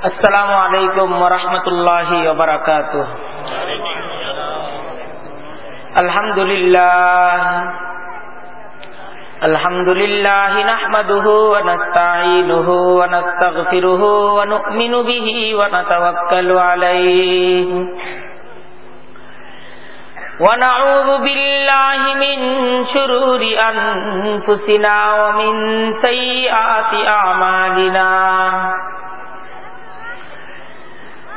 السلام عليكم ورحمة الله وبركاته الحمد لله الحمد لله نحمده ونستعينه ونستغفره ونؤمن به ونتوكل عليه ونعوذ بالله من شرور أنفسنا ومن سيئات أعمالنا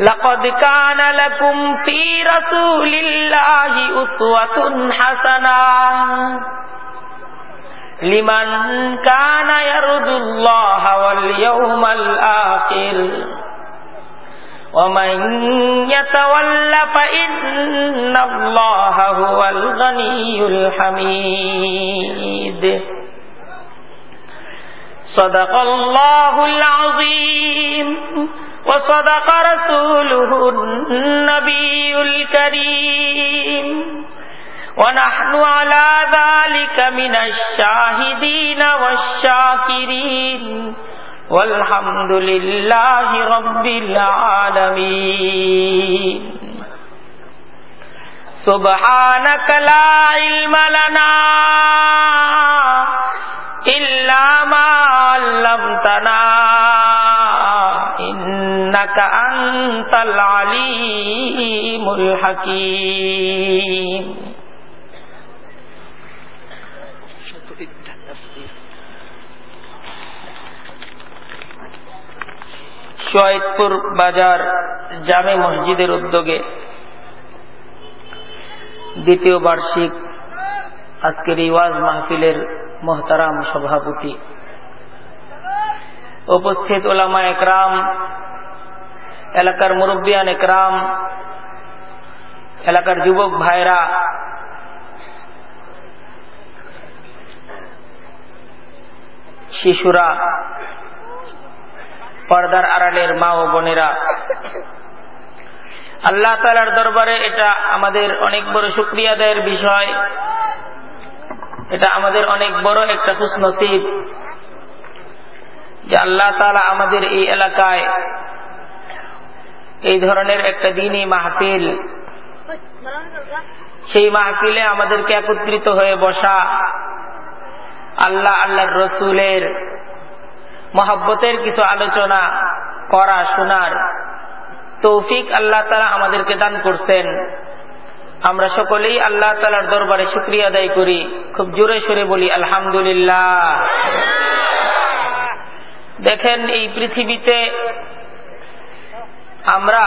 لقد كان لكم في رسول الله أسوة حسنة لمن كان يرجو الله واليوم الآخر ومن يتول فإن الله هو الغني الحميد صدق الله العظيم وصدق رسوله النبي الكريم ونحن على ذلك من الشاهدين والشاكرين والحمد لله رب العالمين سبحانك لا علم لنا إلا ما علمتنا إنك أنت العليم الحكيم শহীদপুর বাজার জামে মসজিদের উদ্যোগে দ্বিতীয় বার্ষিক আজকের ইওয়াজ মাহফিলের মহতারাম সভাপতি। উপস্থিত ওলামা একরাম, এলাকার মুরব্বিয়ান একরাম, এলাকার যুবক ভাইরা, শিশুরা, পর্দার আড়ালের মা ও বোনেরা, আল্লাহ তালার দরবারে এটা আমাদের অনেক বড় শুক্রিয়া দেয়ের বিষয়। এটা আমাদের অনেক বড় একটা খুশনসিব যে আল্লাহ তালা আমাদের এই এলাকায় এই ধরনের একটা দিনই মাহফিল। সেই মাহফিলে আমাদেরকে একত্রিত হয়ে বসা আল্লাহ আল্লাহর রসুলের মহাব্বতের কিছু আলোচনা করা, শোনার তৌফিক আল্লাহ তালা আমাদেরকে দান করছেন। আমরা সকলেই আল্লাহ তালার দরবারে শুক্রিয়া আদায় করি। খুব জোরে সরে বলি আলহামদুলিল্লাহ। দেখেন এই পৃথিবীতে আমরা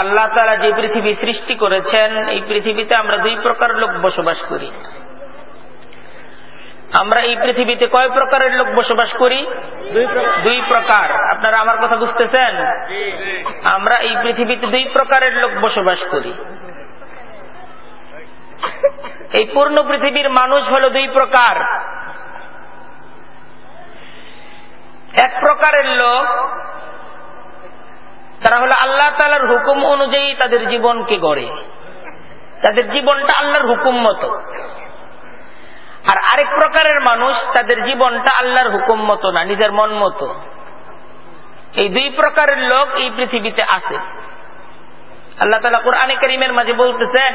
আল্লাহ তালা যে পৃথিবী সৃষ্টি করেছেন এই পৃথিবীতে আমরা দুই প্রকার লোক বসবাস করি। আমরা এই পৃথিবীতে কয় প্রকারের লোক বসবাস করি? দুই প্রকার। আপনারা আমার কথা বুঝতেছেন? আমরা এই পৃথিবীতে দুই প্রকারের লোক বসবাস করি। এই পূর্ণ পৃথিবীর মানুষ হলো দুই প্রকার। এক প্রকারের লোক, তারা হলো আল্লাহ তালার হুকুম অনুযায়ী তাদের জীবনকে গড়ে। তাদের জীবনটা আল্লাহর হুকুম মতো। আর আরেক প্রকারের মানুষ, তাদের জীবনটা আল্লাহর হুকুম মতো না, নিজের মন মতো। এই দুই প্রকারের লোক এই পৃথিবীতে আছে। আল্লাহ তালা কোরআনে করিমের মাঝে বলতেছেন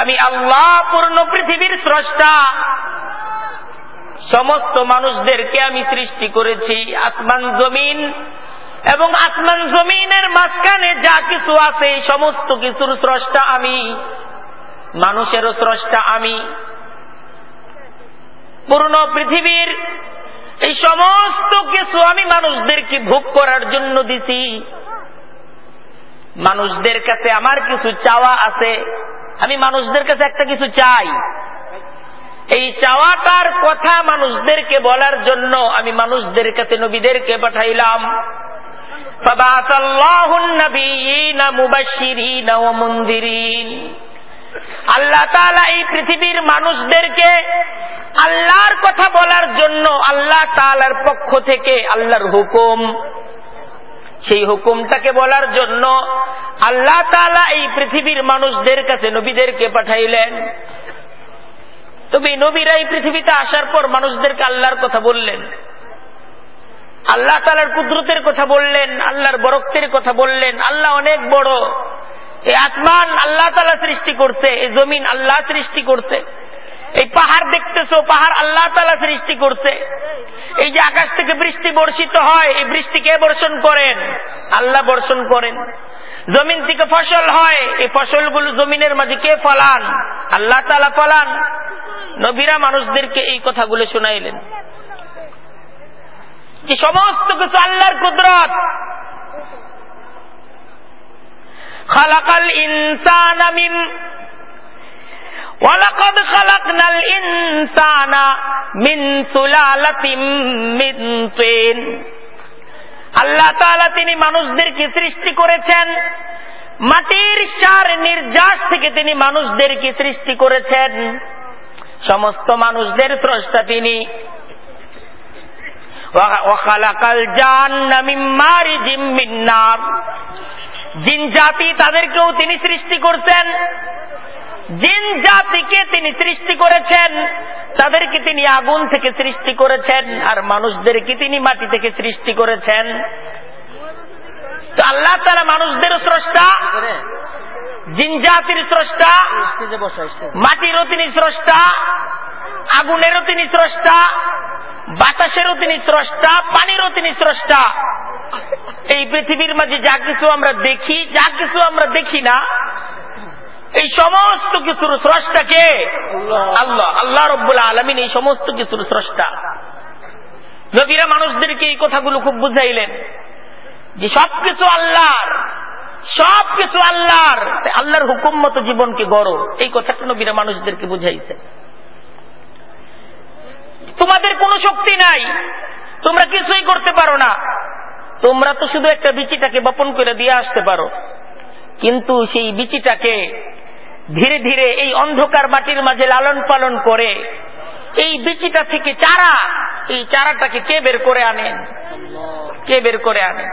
আমি আল্লাহ পূর্ণ পৃথিবীর স্রষ্টা। সমস্ত মানুষদেরকে আমি সৃষ্টি করেছি আসমান, জমিন এবং আসমান, জমিনের মাঝখানে যা কিছু আছে সমস্ত কিছুর স্রষ্টা আমি, মানুষেরও স্রষ্টা আমি। পূর্ণ পৃথিবীর এই সমস্ত কিছু আমি মানুষদেরকে ভোগ করার জন্য দিছি। মানুষদের কাছে আমার কিছু চাওয়া আছে। আমি মানুষদের কাছে একটা কিছু চাই। এই চাওয়াটার কথা মানুষদেরকে বলার জন্য আমি মানুষদের কাছে নবীদেরকে পাঠাইলাম। আল্লাহ এই পৃথিবীর মানুষদেরকে আল্লাহর কথা বলার জন্য আল্লাহ তালার পক্ষ থেকে আল্লাহর হুকুম সেই হুকুমটাকে বলার জন্য আল্লাহ তালা এই পৃথিবীর মানুষদের কাছে নবীদেরকে পাঠাইলেন। তবে নবীরা এই পৃথিবীতে আসার পর মানুষদেরকে আল্লাহর কথা বললেন। আল্লাহ তালার কুদরতের কথা বললেন, আল্লাহর বরক্তের কথা বললেন। আল্লাহ অনেক বড়। এই আসমান আল্লাহ তালা সৃষ্টি করছে, এই জমিন আল্লাহ সৃষ্টি করছে। এই পাহাড় দেখতেছো, পাহাড় আল্লাহ তালা সৃষ্টি করছে। এই যে আকাশ থেকে বৃষ্টি বর্ষিত হয়, এই বৃষ্টি কে বর্ষণ করেন? আল্লাহ বর্ষণ করেন। জমিন থেকে ফসল হয়, এই ফসলগুলো জমিনের মাঝে কে ফলান? আল্লাহ তালা ফলান। নবীরা মানুষদেরকে এই কথাগুলো শোনাইলেন। যে সমস্ত কিছু আল্লাহর কুদরত। খালাকাল ইনসান ওয়ালাকাদ খালাকনাল ইনসানা মিন সুলালাতিম আল্লাহ তিনি মানুষদেরকে সৃষ্টি করেছেন। মাটির সার নির্যাস থেকে তিনি মানুষদেরকে সৃষ্টি করেছেন। সমস্ত মানুষদের স্রষ্টা তিনি। জিন জাতি তাদেরকেও তিনি সৃষ্টি করছেন জিন জাতিকে তিনি সৃষ্টি করেছেন, তাদেরকে তিনি আগুন থেকে সৃষ্টি করেছেন, আর মানুষদেরকে তিনি মাটি থেকে সৃষ্টি করেছেন। তো আল্লাহ তারা মানুষদের স্রষ্টা, জিন জাতির স্রষ্টা, মাটিরও তিনি স্রষ্টা, আগুনেরও তিনি স্রষ্টা, বাতাসেরও তিনি স্রষ্টা, পানিরও তিনি স্রষ্টা। এই পৃথিবীর মাঝে যা কিছু আমরা দেখি, যা কিছু আমরা দেখি না এই সমস্ত কিছুর স্রষ্টাকে আল্লাহ। আল্লাহ রব্বুল আলমিন এই সমস্ত কিছুর স্রষ্টা। নবীরা মানুষদেরকে এই কথাগুলো খুব বুঝাইলেন যে সবকিছু আল্লাহর সবকিছু আল্লাহর। আল্লাহর হুকুম মতো জীবনকে গড়ো। এই কথাটা নবীরা মানুষদেরকে বুঝাইছে। তোমাদের কোনো শক্তি নাই। তোমরা কিছুই করতে পারো না। তোমরা তো শুধু একটা বিচিটাকে বপন করে দিয়ে আসতে পারো। কিন্তু সেই বিচিটাকে ধীরে ধীরে এই অন্ধকার মাটির মাঝে লালন পালন করে এই বিচিটা থেকে চারা, এই চারাটাকে কে বের করে আনেন কে বের করে আনেন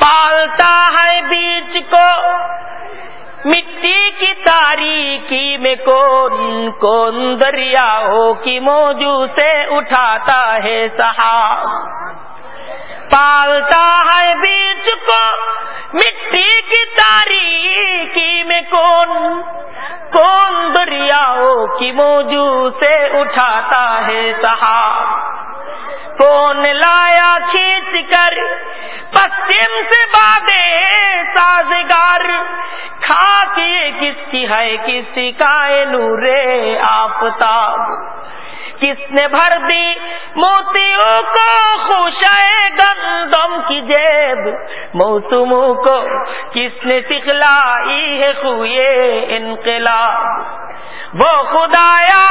পালতা হয় বীজ কো, মিট্টি কি তারিখি মে কোন কোন দরিয়া হো কি মৌজু সে উঠাতা হে সাহা पालता है बीज को, मिट्टी की तारीकी में कौन? कौन दरियाओं की मौजू से उठाता है सहाब? कौन लाया खींच कर, पश्चिम से बादे साजगार? खाकी किसकी है किसी का नूरे आफताब किसने भर दी मोतियों को खुशाए गंदम की जेब मौसमों को किसने सिखलाई है खुए इनकलाब वो खुदाया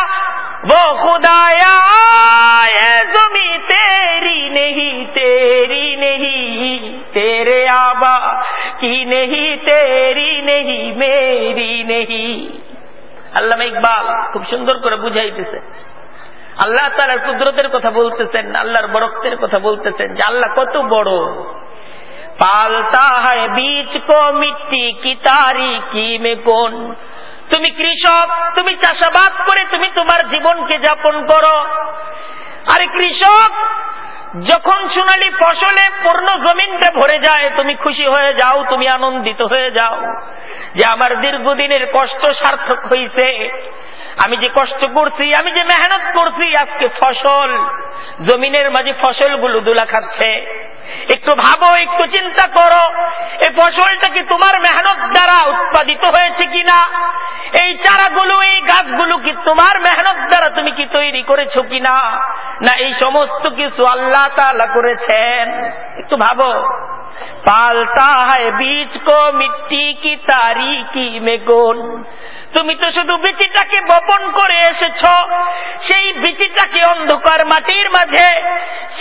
वो खुदाया ये जमी तेरी नहीं तेरी नहीं तेरे आबा की नहीं तेरी नहीं मेरी नहीं আল্লাহ ইকবাল খুব সুন্দর করে বুঝাইতেছে আল্লাহ তালার কুদরতের কথা বলতেছেন, আল্লাহর বরক্তের কথা বলতেছেন যে আল্লাহ কত বড়। পালতা হয় বীজ কো মিট্টি, কি তারি, কি মে কোন তুমি কৃষক, তুমি চাষাবাদ করে তুমি তোমার জীবনকে যাপন করো। আরে কৃষক যখন সোনালি ফসলে পূর্ণ জমিনটা ভরে যায়, তুমি খুশি হয়ে যাও, তুমি আনন্দিত হয়ে যাও যে আমার দীর্ঘদিনের কষ্ট সার্থক হয়েছে আমি যে কষ্ট করছি, আমি যে মেহনত করছি, আজকে ফসল, জমিনের মাঝে ফসলগুলো দুলা খাচ্ছে একটু ভাবো, একটু চিন্তা করো। এই ফসলটা কি তোমার মেহনত দ্বারা উৎপাদিত হয়েছে কিনা? এই চারাগুলো, এই গাছগুলো কি তোমার মেহনত দ্বারা তুমি কি তৈরি করেছ কিনা? না, এই সমস্ত কিছু আল্লাহ তালা করেছেন। একটু ভাবো। পালতা হয় বীজ কো মিট্টি কি তারিকি মে কোন তুমি তো শুধু বিচিটাকে বপন করে এসেছ। সেই বিচিটাকে অন্ধকার মাটির মাঝে,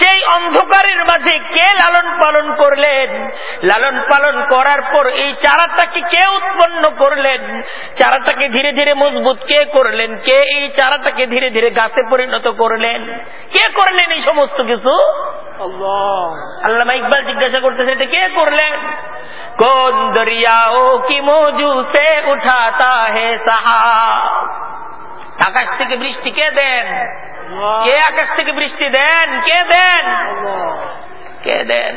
সেই অন্ধকারের মাঝে কে লালন পালন করলেন। লালন পালন করার পর এই চারাটাকে কে উৎপন্ন করলেন? চারাটাকে ধীরে ধীরে মজবুত কে করলেন? কে এই চারাটাকে ধীরে ধীরে গাছে পরিণত করলেন? কে করলেন এই সমস্ত কিছু? আল্লাহ। ইকবাল জিজ্ঞাসা করতেছে এটা কে করলেন? কোন দরিয়াও কি মজু সে উঠাতা হে সাহা? আকাশ থেকে বৃষ্টি কে দেন? কে আকাশ থেকে বৃষ্টি দেন? কে দেন? কে দেন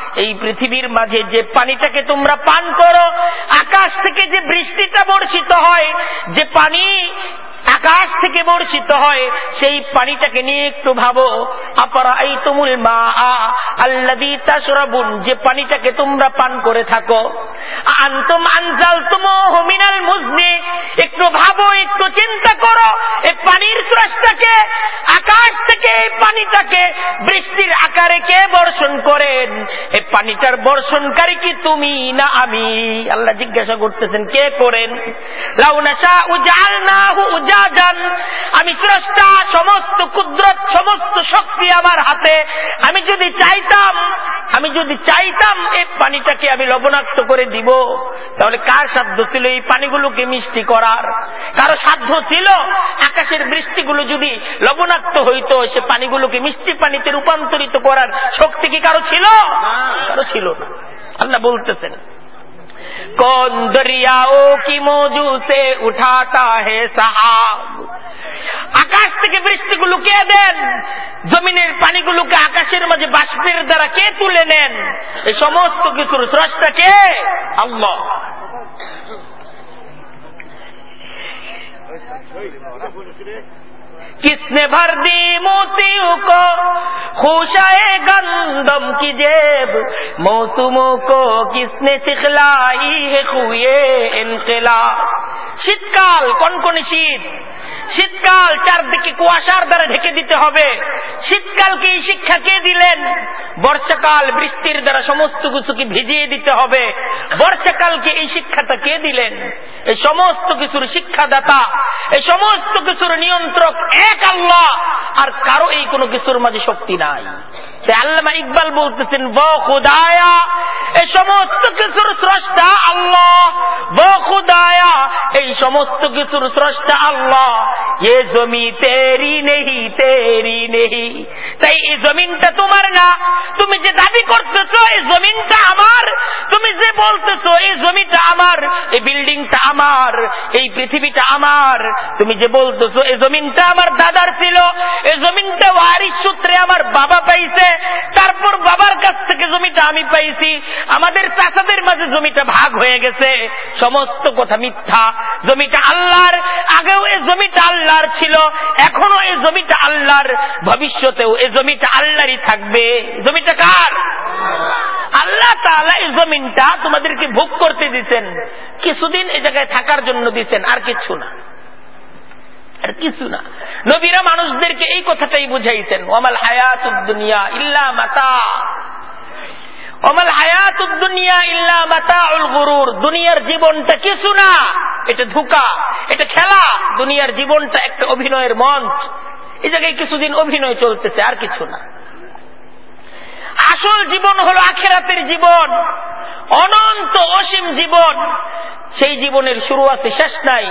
এই পৃথিবীর মাঝে যে পানিটাকে তোমরা পান করো, আকাশ থেকে যে বৃষ্টিটা বর্ষিত হয়, যে পানি আকাশ থেকে বর্ষিত হয়, সেই পানিটাকে নিয়ে একটু ভাবো আপারা এই তুমুল মা আল্লাদি তাসরাবুন যে পানিটাকে তোমরা পান করে থাকো। আন্তম একটু ভাবো, একটু চিন্তা করো এই পানির আকাশ থেকে এই পানিটাকে, বৃষ্টির আকারে কে বর্ষণ করেন? এই পানিটার বর্ষণকারী কি তুমি না আমি? আল্লাহ জিজ্ঞাসা করতেছেন, কে করেন? লাউনাশা উজাল না উজাজান। আমি স্রষ্টা, সমস্ত কুদরত, সমস্ত শক্তি আমার হাতে। আমি যদি চাইতাম, আমি যদি চাইতাম এই পানিটাকে আমি লবণাক্ত করে দিব। তাহলে কার সাধ্য ছিল এই পানিগুলোকে মিষ্টি করার? কারও সাধ্য ছিল আকাশের বৃষ্টিগুলো যদি লবণাক্ত হইতো সে পানিগুলোকে মিষ্টি পানিতে রূপান্তরিত করার শক্তি কি কারও ছিল? কারও ছিল না। আল্লাহ বলতেছেন کون دریاؤں কি موجو سے اٹھاتا হে সাহাব আকাশ থেকে বৃষ্টিগুলো কে দেন জমিনের পানিগুলোকে আকাশের মাঝে বাষ্পের দ্বারা কে তুলে নেন এই সমস্ত কিছুর স্রষ্টা কে আল্লাহ किसने भर दी मोतियों को खुशाए गंदम की जेब मौसमों को किसने सिखलाई है खुए इनकला শীতকাল কনকনে শীত শীতকাল চারদিকে কুয়াশার দ্বারা ঢেকে দিতে হবে। শীতকালকে এই শিক্ষা কে দিলেন? বর্ষাকাল বৃষ্টির দ্বারা সমস্ত কিছুকে ভিজিয়ে দিতে হবে। বর্ষাকালকে এই শিক্ষাটা কে দিলেন? এই সমস্ত কিছুর শিক্ষাদাতা, এই সমস্ত কিছুর নিয়ন্ত্রক এক আল্লাহ। আর কারও এই কোনো কিছুর মাঝে শক্তি নাই। সে আল্লামা ইকবাল বলতেছেন ব খুদায়া এই সমস্ত কিছুর স্রষ্টা আল্লাহ। বখুদায়া এই সমস্ত কিছুর স্রষ্টা আল্লাহ। এ জমি তেরি নেহি তেরি নেহি। তাই এই জমিনটা তোমার না। তুমি যে দাবি করতেছ এই জমিনটা আমার। তুমি যে বলতেছ এই জমিটা আমার। এই বিল্ডিংটা আমার। এই পৃথিবীটা আমার। তুমি যে এই জমিনটা আমার দাদার ছিল। এই জমিনটা ওয়ারিস সূত্রে আমার বাবা পাইছে। তারপর বাবার কাছ থেকে জমিটা আমি পাইছি। আমাদের চাচাদের মাঝে জমিটা ভাগ হয়ে গেছে। সমস্ত কথা মিথ্যা। জমিটা আল্লাহর। আগেও এই জমিটা আল্লাহর ছিল, এখনও এই জমিটা আল্লাহর ভবিষ্যতেও, এই জমিটা আল্লাহরই থাকবে। জমিটা কার? আল্লাহ তাআলা এই জমিনটা তোমাদেরকে ভোগ করতে দিচ্ছেন কিছুদিন এই জায়গায় থাকার জন্য দিচ্ছেন আর কিছু না। আর কিছু না। নবীরা মানুষদেরকে এই কথাটাই বুঝাইছেন, ওয়ামাল হায়াত দুনিয়া ইল্লা মাতা। অমাল হায়াত দুনিয়া ইল্লা মাতাউল গুরুর। দুনিয়ার জীবনটা কিছু না, এটা ধোকা, এটা খেলা। দুনিয়ার জীবনটা একটা অভিনয়ের মঞ্চ। এই জায়গায় কিছুদিন অভিনয় চলতেছে, আর কিছু না। আসল জীবন হলো আখেরাতের জীবন, অনন্ত অসীম জীবন। সেই জীবনের শুরু আছে, শেষ নাই।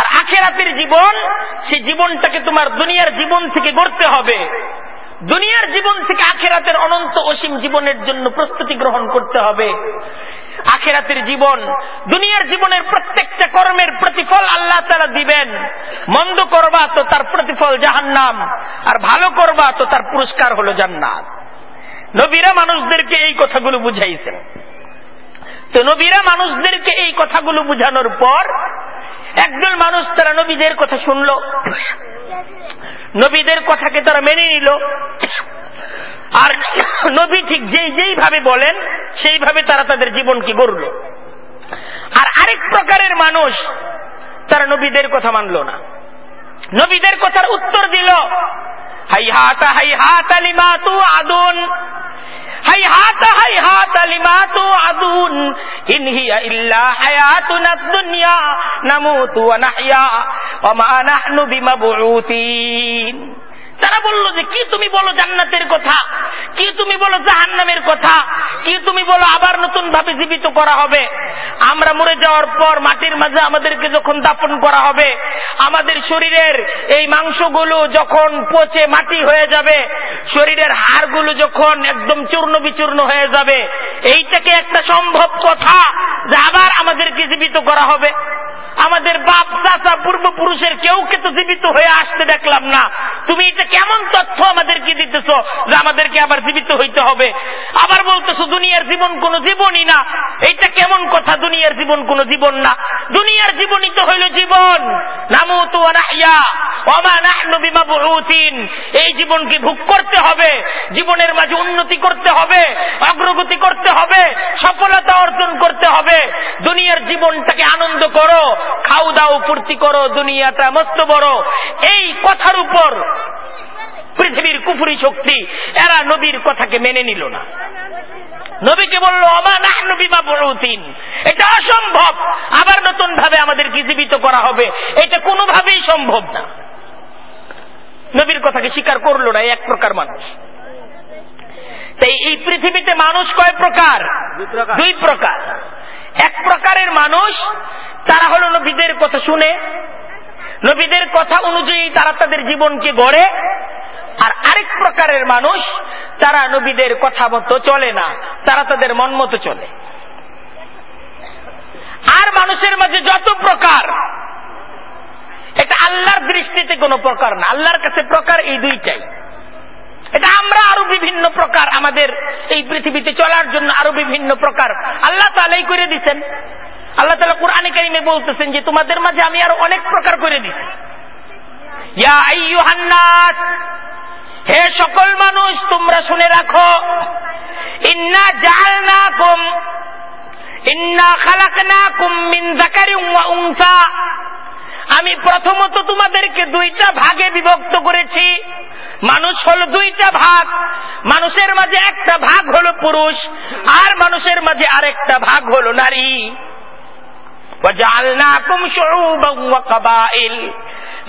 আর আখেরাতের জীবন, সেই জীবনটাকে তোমার দুনিয়ার জীবন থেকে গড়তে হবে। দুনিয়ার জীবন থেকে আখেরাতের অনন্ত অসীম জীবনের জন্য প্রস্তুতি গ্রহণ করতে হবে। আখেরাতের জীবন, দুনিয়ার জীবনের প্রত্যেকটা কর্মের প্রতিফল আল্লাহ তারা দিবেন। মন্দ করবা তো তার প্রতিফল জাহান্নাম, আর ভালো করবা তো তার পুরস্কার হলো জান্নাত। নবীরা মানুষদেরকে এই কথাগুলো বুঝাইছেন। তো নবীরা মানুষদেরকে এই কথাগুলো বুঝানোর পর একজন মানুষ তারা নবীদের কথা শুনল। নবীদের কথাকে তারা মেনে নিল। আর নবী ঠিক যেই যেইভাবে বলেন, সেইভাবে তারা তাদের জীবনকে গড়ল। আর আরেক প্রকারের মানুষ তারা নবীদের কথা মানল না। নবীদের কথার উত্তর দিল, হাই হাত হাই হাত আলিমা তু আদুন هيهات هيهات لما توعدون. إن هي إلا حياتنا الدنيا. نموت ونحيا. وما نحن بمبعوثين. তারা বলল যে, কি তুমি বলো জান্নাতের কথা? কি তুমি বলো জাহান্নামের কথা? কি তুমি বলো আবার নতুন ভাবে জীবিত করা হবে? আমরা মরে যাওয়ার পর মাটির মাঝে আমাদেরকে যখন দাপন করা হবে, আমাদের শরীরের এই মাংসগুলো যখন পচে মাটি হয়ে যাবে, শরীরের হাড়গুলো যখন একদম চূর্ণ বিচূর্ণ হয়ে যাবে, এইটাকে একটা সম্ভব কথা যে আবার আমাদেরকে জীবিত করা হবে। আমাদের বাপ, চাচা, পূর্বপুরুষের কেউকে তো জীবিত হয়ে আসতে দেখলাম না। তুমি এটা কেমন তথ্য আমাদেরকে দিতেছ যে আমাদেরকে আবার জীবিত হইতে হবে। আবার বলতেছো দুনিয়ার জীবন কোন জীবনই না। এইটা কেমন কথা? দুনিয়ার জীবন কোন জীবন না। দুনিয়ার জীবনই তো হইল জীবন। নাহনু বিমাবউতিন। এই জীবনকে ভোগ করতে হবে, জীবনের মাঝে উন্নতি করতে হবে, অগ্রগতি করতে হবে, সফলতা অর্জন করতে হবে। দুনিয়ার জীবনটাকে আনন্দ করো খাও দাও ফুর্তি করো, দুনিয়াটা মস্ত বড়। এই কথার উপর পৃথিবীর কুফুরি শক্তি এরা নবীর কথাকে মেনে নিল না। নবীকে বলল অমা না নবী বা বড়তিন এটা অসম্ভব। আবার নতুন ভাবে আমাদেরকে জীবিত করা হবে। এটা কোনোভাবেই সম্ভব না। নবীর কথাকে স্বীকার করল না এক প্রকার মানুষ। তাই এই পৃথিবীতে মানুষ কয় প্রকার। দুই প্রকার। এক প্রকারের মানুষ তারা হলো নবীদের কথা শুনে নবীদের কথা অনুযায়ী তারা তাদের জীবনকে গড়ে, আর আরেক প্রকারের মানুষ, তারা নবীদের কথা মতো চলে না, তারা তাদের মন মতো চলে। আর মানুষের মাঝে যত প্রকার, এটা আল্লাহর দৃষ্টিতে কোনো প্রকার না, আল্লাহর কাছে প্রকার এই দুইটাই। এটা আমরা আরও বিভিন্ন প্রকার আমাদের এই পৃথিবীতে চলার জন্য আরও বিভিন্ন প্রকার আল্লাহ তালাই করে দিচ্ছেন আল্লাহ তালা কোরআনে কারিমে বলতেছেন যে তোমাদের মাঝে আমি আরও অনেক প্রকার করে দিচ্ছি হে সকল মানুষ, তোমরা শুনে রাখো। ইন্না জালনা কুম ইন্না খালাকনা কুম মিন জাকারি উংসা আমি প্রথমত তোমাদেরকে দুইটা ভাগে বিভক্ত করেছি। মানুষ হলো দুইটা ভাগ। মানুষের মাঝে একটা ভাগ হলো পুরুষ, আর মানুষের মাঝে আরেকটা ভাগ হলো নারী।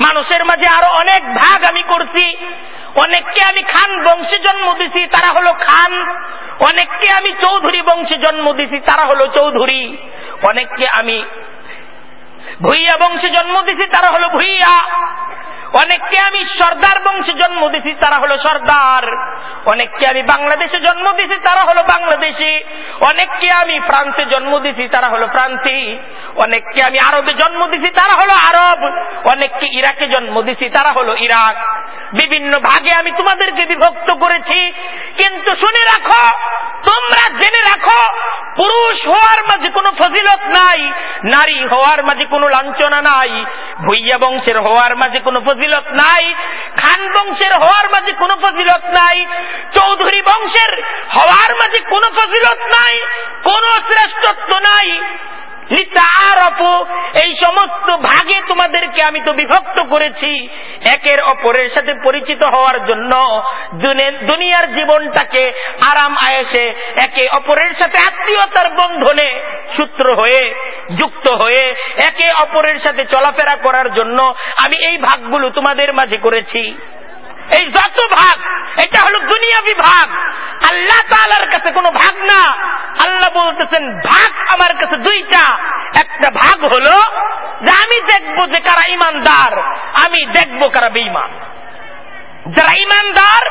মানুষের মাঝে আরও অনেক ভাগ আমি করছি। অনেককে আমি খান বংশে জন্ম দিছি, তারা হলো খান। অনেককে আমি চৌধুরী বংশে জন্ম দিছি, তারা হলো চৌধুরী। অনেককে আমি ভুইয়া বংশে জন্ম দিছি, তারা হলো ভুইয়া। অনেককে আমি সর্দার বংশে জন্ম দিছি, তারা হলো সর্দার। অনেককে আমি বাংলাদেশে জন্ম দিছি, তারা হলো বাংলাদেশি। অনেককে আমি ফ্রান্সে জন্ম দিছি, তারা হলো ফ্রান্সি। অনেককে আমি আরবে জন্ম দিছি, তারা হলো আরব। অনেককে ইরাকে জন্ম দিছি, তারা হলো ইরাক। বিভিন্ন ভাগে আমি তোমাদেরকে বিভক্ত করেছি। কিন্তু শুনে রাখো, তোমরা জেনে রাখো, পুরুষ হওয়ার মাঝে কোনো ফজিলত নাই, নারী হওয়ার মাঝে কোনো লাঞ্ছনা নাই, ভুইয়া বংশের হওয়ার মাঝে কোনো ফজিলত নাই। খান বংশের হওয়ার মাঝে কোনো ফজিলত নাই। চৌধুরী বংশের হওয়ার মাঝে কোনো ফজিলত নাই। কোনো শ্রেষ্ঠত্ব নাই। এই সমস্ত ভাগে তোমাদেরকে আমি তো বিভক্ত করেছি। একের অপরের সাথে পরিচিত হওয়ার জন্য দুনিয়ার জীবনটাকে আরাম আয়েসে একে অপরের সাথে আত্মীয়তার বন্ধনে সূত্র হয়ে, যুক্ত হয়ে, একে অপরের সাথে চলাফেরা করার জন্য আমি এই ভাগগুলো তোমাদের মাঝে করেছি। এই যত ভাগ, এটা হলো দুনিয়াবি ভাগ। আল্লাহ তালার কাছে কোনো ভাগ না। আল্লাহ বলতেছেন, ভাগ আমার কাছে দুইটা। একটা ভাগ হলো যে আমি দেখব যে কারা ইমানদার আমি দেখব কারা বেইমান যারা ইমানদার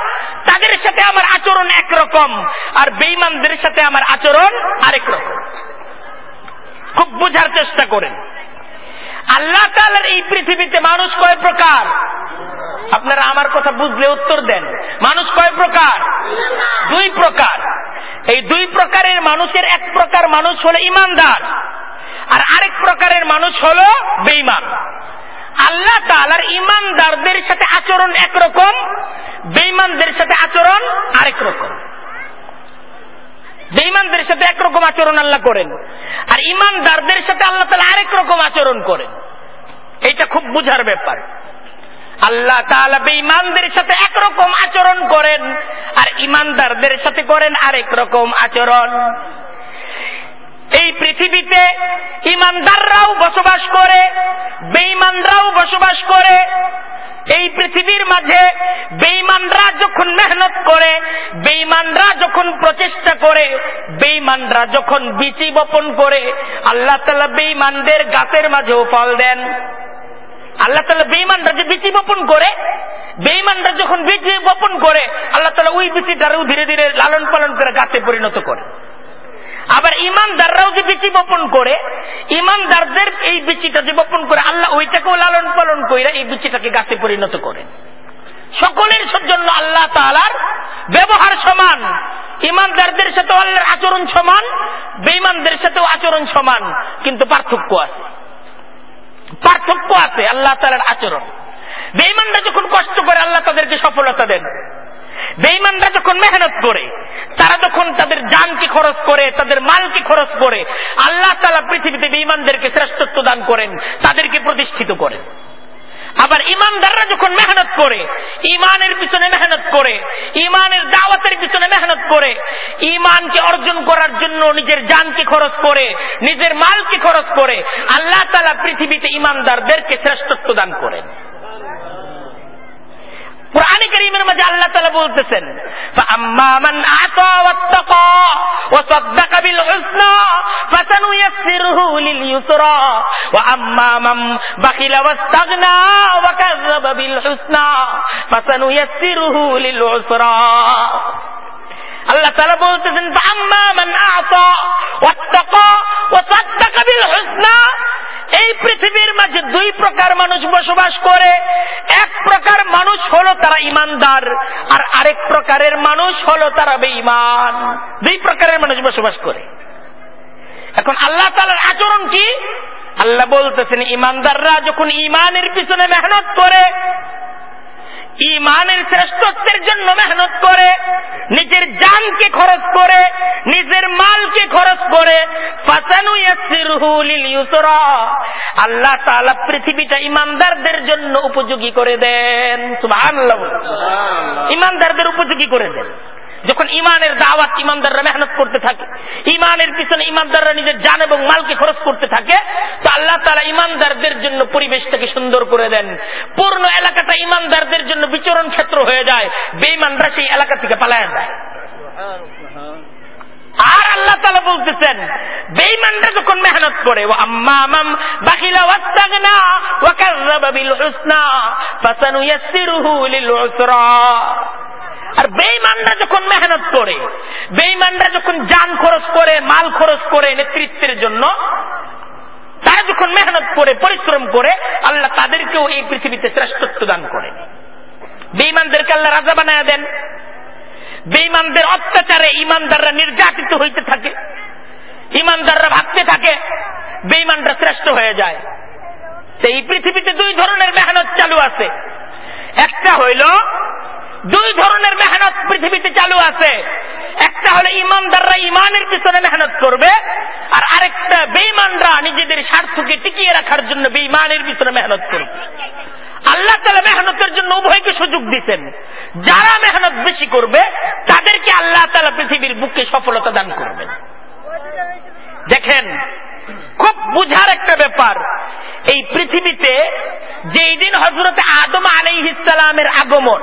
তাদের সাথে আমার আচরণ একরকম, আর বেইমানদের সাথে আমার আচরণ আরেক রকম। খুব বোঝার চেষ্টা করেন। আল্লাহ তালার এই পৃথিবীতে মানুষ কয় প্রকার? আপনারা আমার কথা বুঝলে উত্তর দেন। মানুষ কয় প্রকার? দুই প্রকার। এই দুই প্রকারের মানুষের এক প্রকার মানুষ হলো ইমানদার, আর আরেক প্রকারের মানুষ হলো বেইমান আল্লাহ তালার ইমানদারদের সাথে আচরণ একরকম বেইমানদের সাথে আচরণ আরেক রকম। বেইমানদের সাথে একরকম আচরণ আল্লাহ করেন। আর ইমানদারদের সাথে আল্লাহ তালা আরেক রকম আচরণ করেন। এটা খুব বুঝার ব্যাপার। আল্লাহ তালা বেঈমানদের সাথে একরকম আচরণ করেন, আর ইমানদারদের সাথে করেন আরেক রকম আচরণ। এই পৃথিবীতে ইমানদাররাও বসবাস করে, বেঈমানরাও বসবাস করে। এই পৃথিবীর মাঝে বেঈমানরা যখন মেহনত করে, বেঈমানরা যখন প্রচেষ্টা করে, বেঈমানরা যখন বিচি বপন করে, আল্লাহ তালা বেঈমানদের গাছের মাঝেও ফল দেন। আল্লাহ তালা বেইমানরা যে বিচি বপন করে বেইমানরা যখন বীজ বপন করে, আল্লাহ তালা ওই বিচিটারও ধীরে ধীরে লালন পালন করে গাছে পরিণত করে। আবার ইমানদাররাও যে বিচি বপন করে, ইমানদারদের এই বিচিটা যে বপন করে, আল্লাহ ওইটাকেও লালন পালন করে এই বিচিটাকে গাছে পরিণত করেন। সকলের জন্য আল্লাহ তালার ব্যবহার সমান, ইমানদারদের সাথে আল্লাহর আচরণ সমান বেইমানদের সাথেও আচরণ সমান, কিন্তু পার্থক্য আছে। পার্থক্য আছে আল্লাহ তালার আচরণ। বেইমানরা যখন কষ্ট করে, আল্লাহ তাদেরকে সফলতা দেন। বেইমানরা যখন মেহনত করে তারা যখন তাদের জানকে খরচ করে, তাদের মালকে খরচ করে, আল্লাহ তালা পৃথিবীতে বেইমানদেরকে শ্রেষ্ঠত্ব দান করেন, তাদেরকে প্রতিষ্ঠিত করেন। আবার ইমানদাররা যখন মেহনত করে, ইমানের পিছনে মেহনত করে, ইমানের দাওয়াতের পিছনে মেহনত করে, ইমানকে অর্জন করার জন্য নিজের জানকে খরচ করে, নিজের মালকে খরচ করে, আল্লাহ তালা পৃথিবীতে ইমানদারদেরকে শ্রেষ্ঠত্ব দান করেন। কোরআনে করিমের মাঝে আল্লাহ তালা বলতেছেন আল্লাহ তালা বলতেছেন এই পৃথিবীর মাঝে দুই প্রকার মানুষ বসবাস করে। এক প্রকার মানুষ হলো তারা ইমানদার, আর আরেক প্রকারের মানুষ হলো তারা বেঈমান। দুই প্রকারের মানুষ বসবাস করে। এখন আল্লাহ তালার আচরণ কি? আল্লাহ বলতেছেন, ইমানদাররা যখন ইমানের পিছনে মেহনত করে ইমানের শ্রেষ্ঠত্বের জন্য মেহনত করে নিজের জানকে খরচ করে নিজের মালকে খরচ করে আল্লাহ তালা পৃথিবীটা ইমানদারদের জন্য উপযোগী করে দেন। ইমানদারদের উপযোগী করে দেন। যখন ইমানের দাওয়াত ইমানদাররা মেহনত করতে থাকে, ইমানের পিছনে ইমানদাররা নিজের জান এবং মালকে খরচ করতে থাকে, তো আল্লাহ তালা ইমানদারদের জন্য পরিবেশটাকে সুন্দর করে দেন। পূর্ণ এলাকাটা ইমানদারদের জন্য বিচরণ ক্ষেত্র হয়ে যায় বেইমানরা সেই এলাকা থেকে পালায় যায়। আর আল্লাহ তালা বলতেছেন বেইমানরা যখন মেহনত করে ও উসরা আর বেইমানরা যখন মেহনত করে বেইমানরা যখন যান খরচ করে, মাল খরচ করে নেতৃত্বের জন্য, তারা যখন মেহনত করে, পরিশ্রম করে, আল্লাহ তাদেরকেও এই পৃথিবীতে শ্রেষ্ঠত্ব দান করে। বেইমানদেরকে আল্লাহ রাজা বানায় দেন। বেইমানদের অত্যাচারে ইমানদাররা নির্যাতিত হইতে থাকে ইমানদাররা ভাবতে থাকে বেইমানরা শ্রেষ্ঠ হয়ে যায়। এই পৃথিবীতে দুই ধরনের মেহনত চালু আছে। একটা হইল দুই ধরনের মেহনত পৃথিবীতে চালু আছে। একটা হলো ইমানদাররা ইমানের পিছনে মেহনত করবে, আর আরেকটা বেইমানরা নিজেদের স্বার্থকে টিকিয়ে রাখার জন্য বেইমানের পিছনে মেহনত করবে। আল্লাহ তালা মেহনতের জন্য উভয়কে সুযোগ দিতেন যারা মেহনত বেশি করবে, তাদেরকে আল্লাহ তালা পৃথিবীর বুকে সফলতা দান করবেন। দেখেন খুব বুঝার একটা ব্যাপার। এই পৃথিবীতে যেই দিন হজরত আদম আলাই ইসালামের আগমন,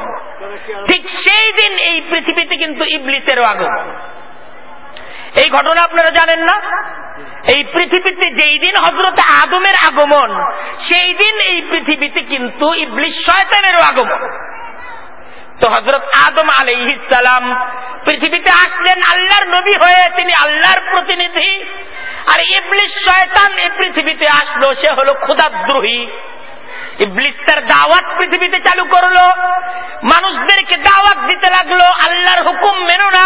ঠিক সেই দিন এই পৃথিবীতে কিন্তু ইবলিসেরও আগমন। এই ঘটনা আপনারা জানেন না? এই পৃথিবীতে যেই দিন হজরত আদমের আগমন, সেই দিন এই পৃথিবীতে কিন্তু ইবলিশ শয়তানেরও আগমন। তো হজরত আদম আলাইহিসালাম পৃথিবীতে আসলেন আল্লাহর নবী হয়ে, তিনি আল্লাহর প্রতিনিধি। আর ইবলিশ শয়তান এই পৃথিবীতে আসলো, সে হলো ক্ষুদাদ্রোহী ইবলিস তার দাওয়াত পৃথিবীতে চালু করল, মানুষদেরকে দাওয়াত দিতে লাগল, আল্লাহর হুকুম মেনো না।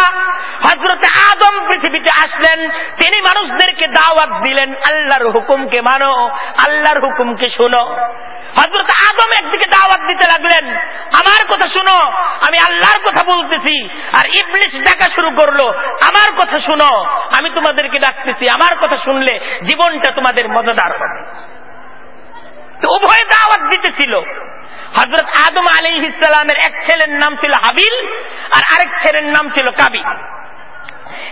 হজরত আদম পৃথিবীতে আসলেন, তিনি মানুষদেরকে দাওয়াত দিলেন, আল্লাহর হুকুমকে মানো, আল্লাহর হুকুমকে শুনো। হজরত আদম একদিকে দাওয়াত দিতে লাগলেন, আমার কথা শুনো আমি আল্লাহর কথা বলতেছি, আর ইবলিশ ডাকা শুরু করল, আমার কথা শুনো, আমি তোমাদেরকে ডাকতেছি, আমার কথা শুনলে জীবনটা তোমাদের মজাদার হবে। উভয় দাওয়াত দিতেছিল। হজরত আদম আলী ইসলামের এক ছেলের নাম ছিল হাবিল, আর আরেক ছেলের নাম ছিল কাবিল।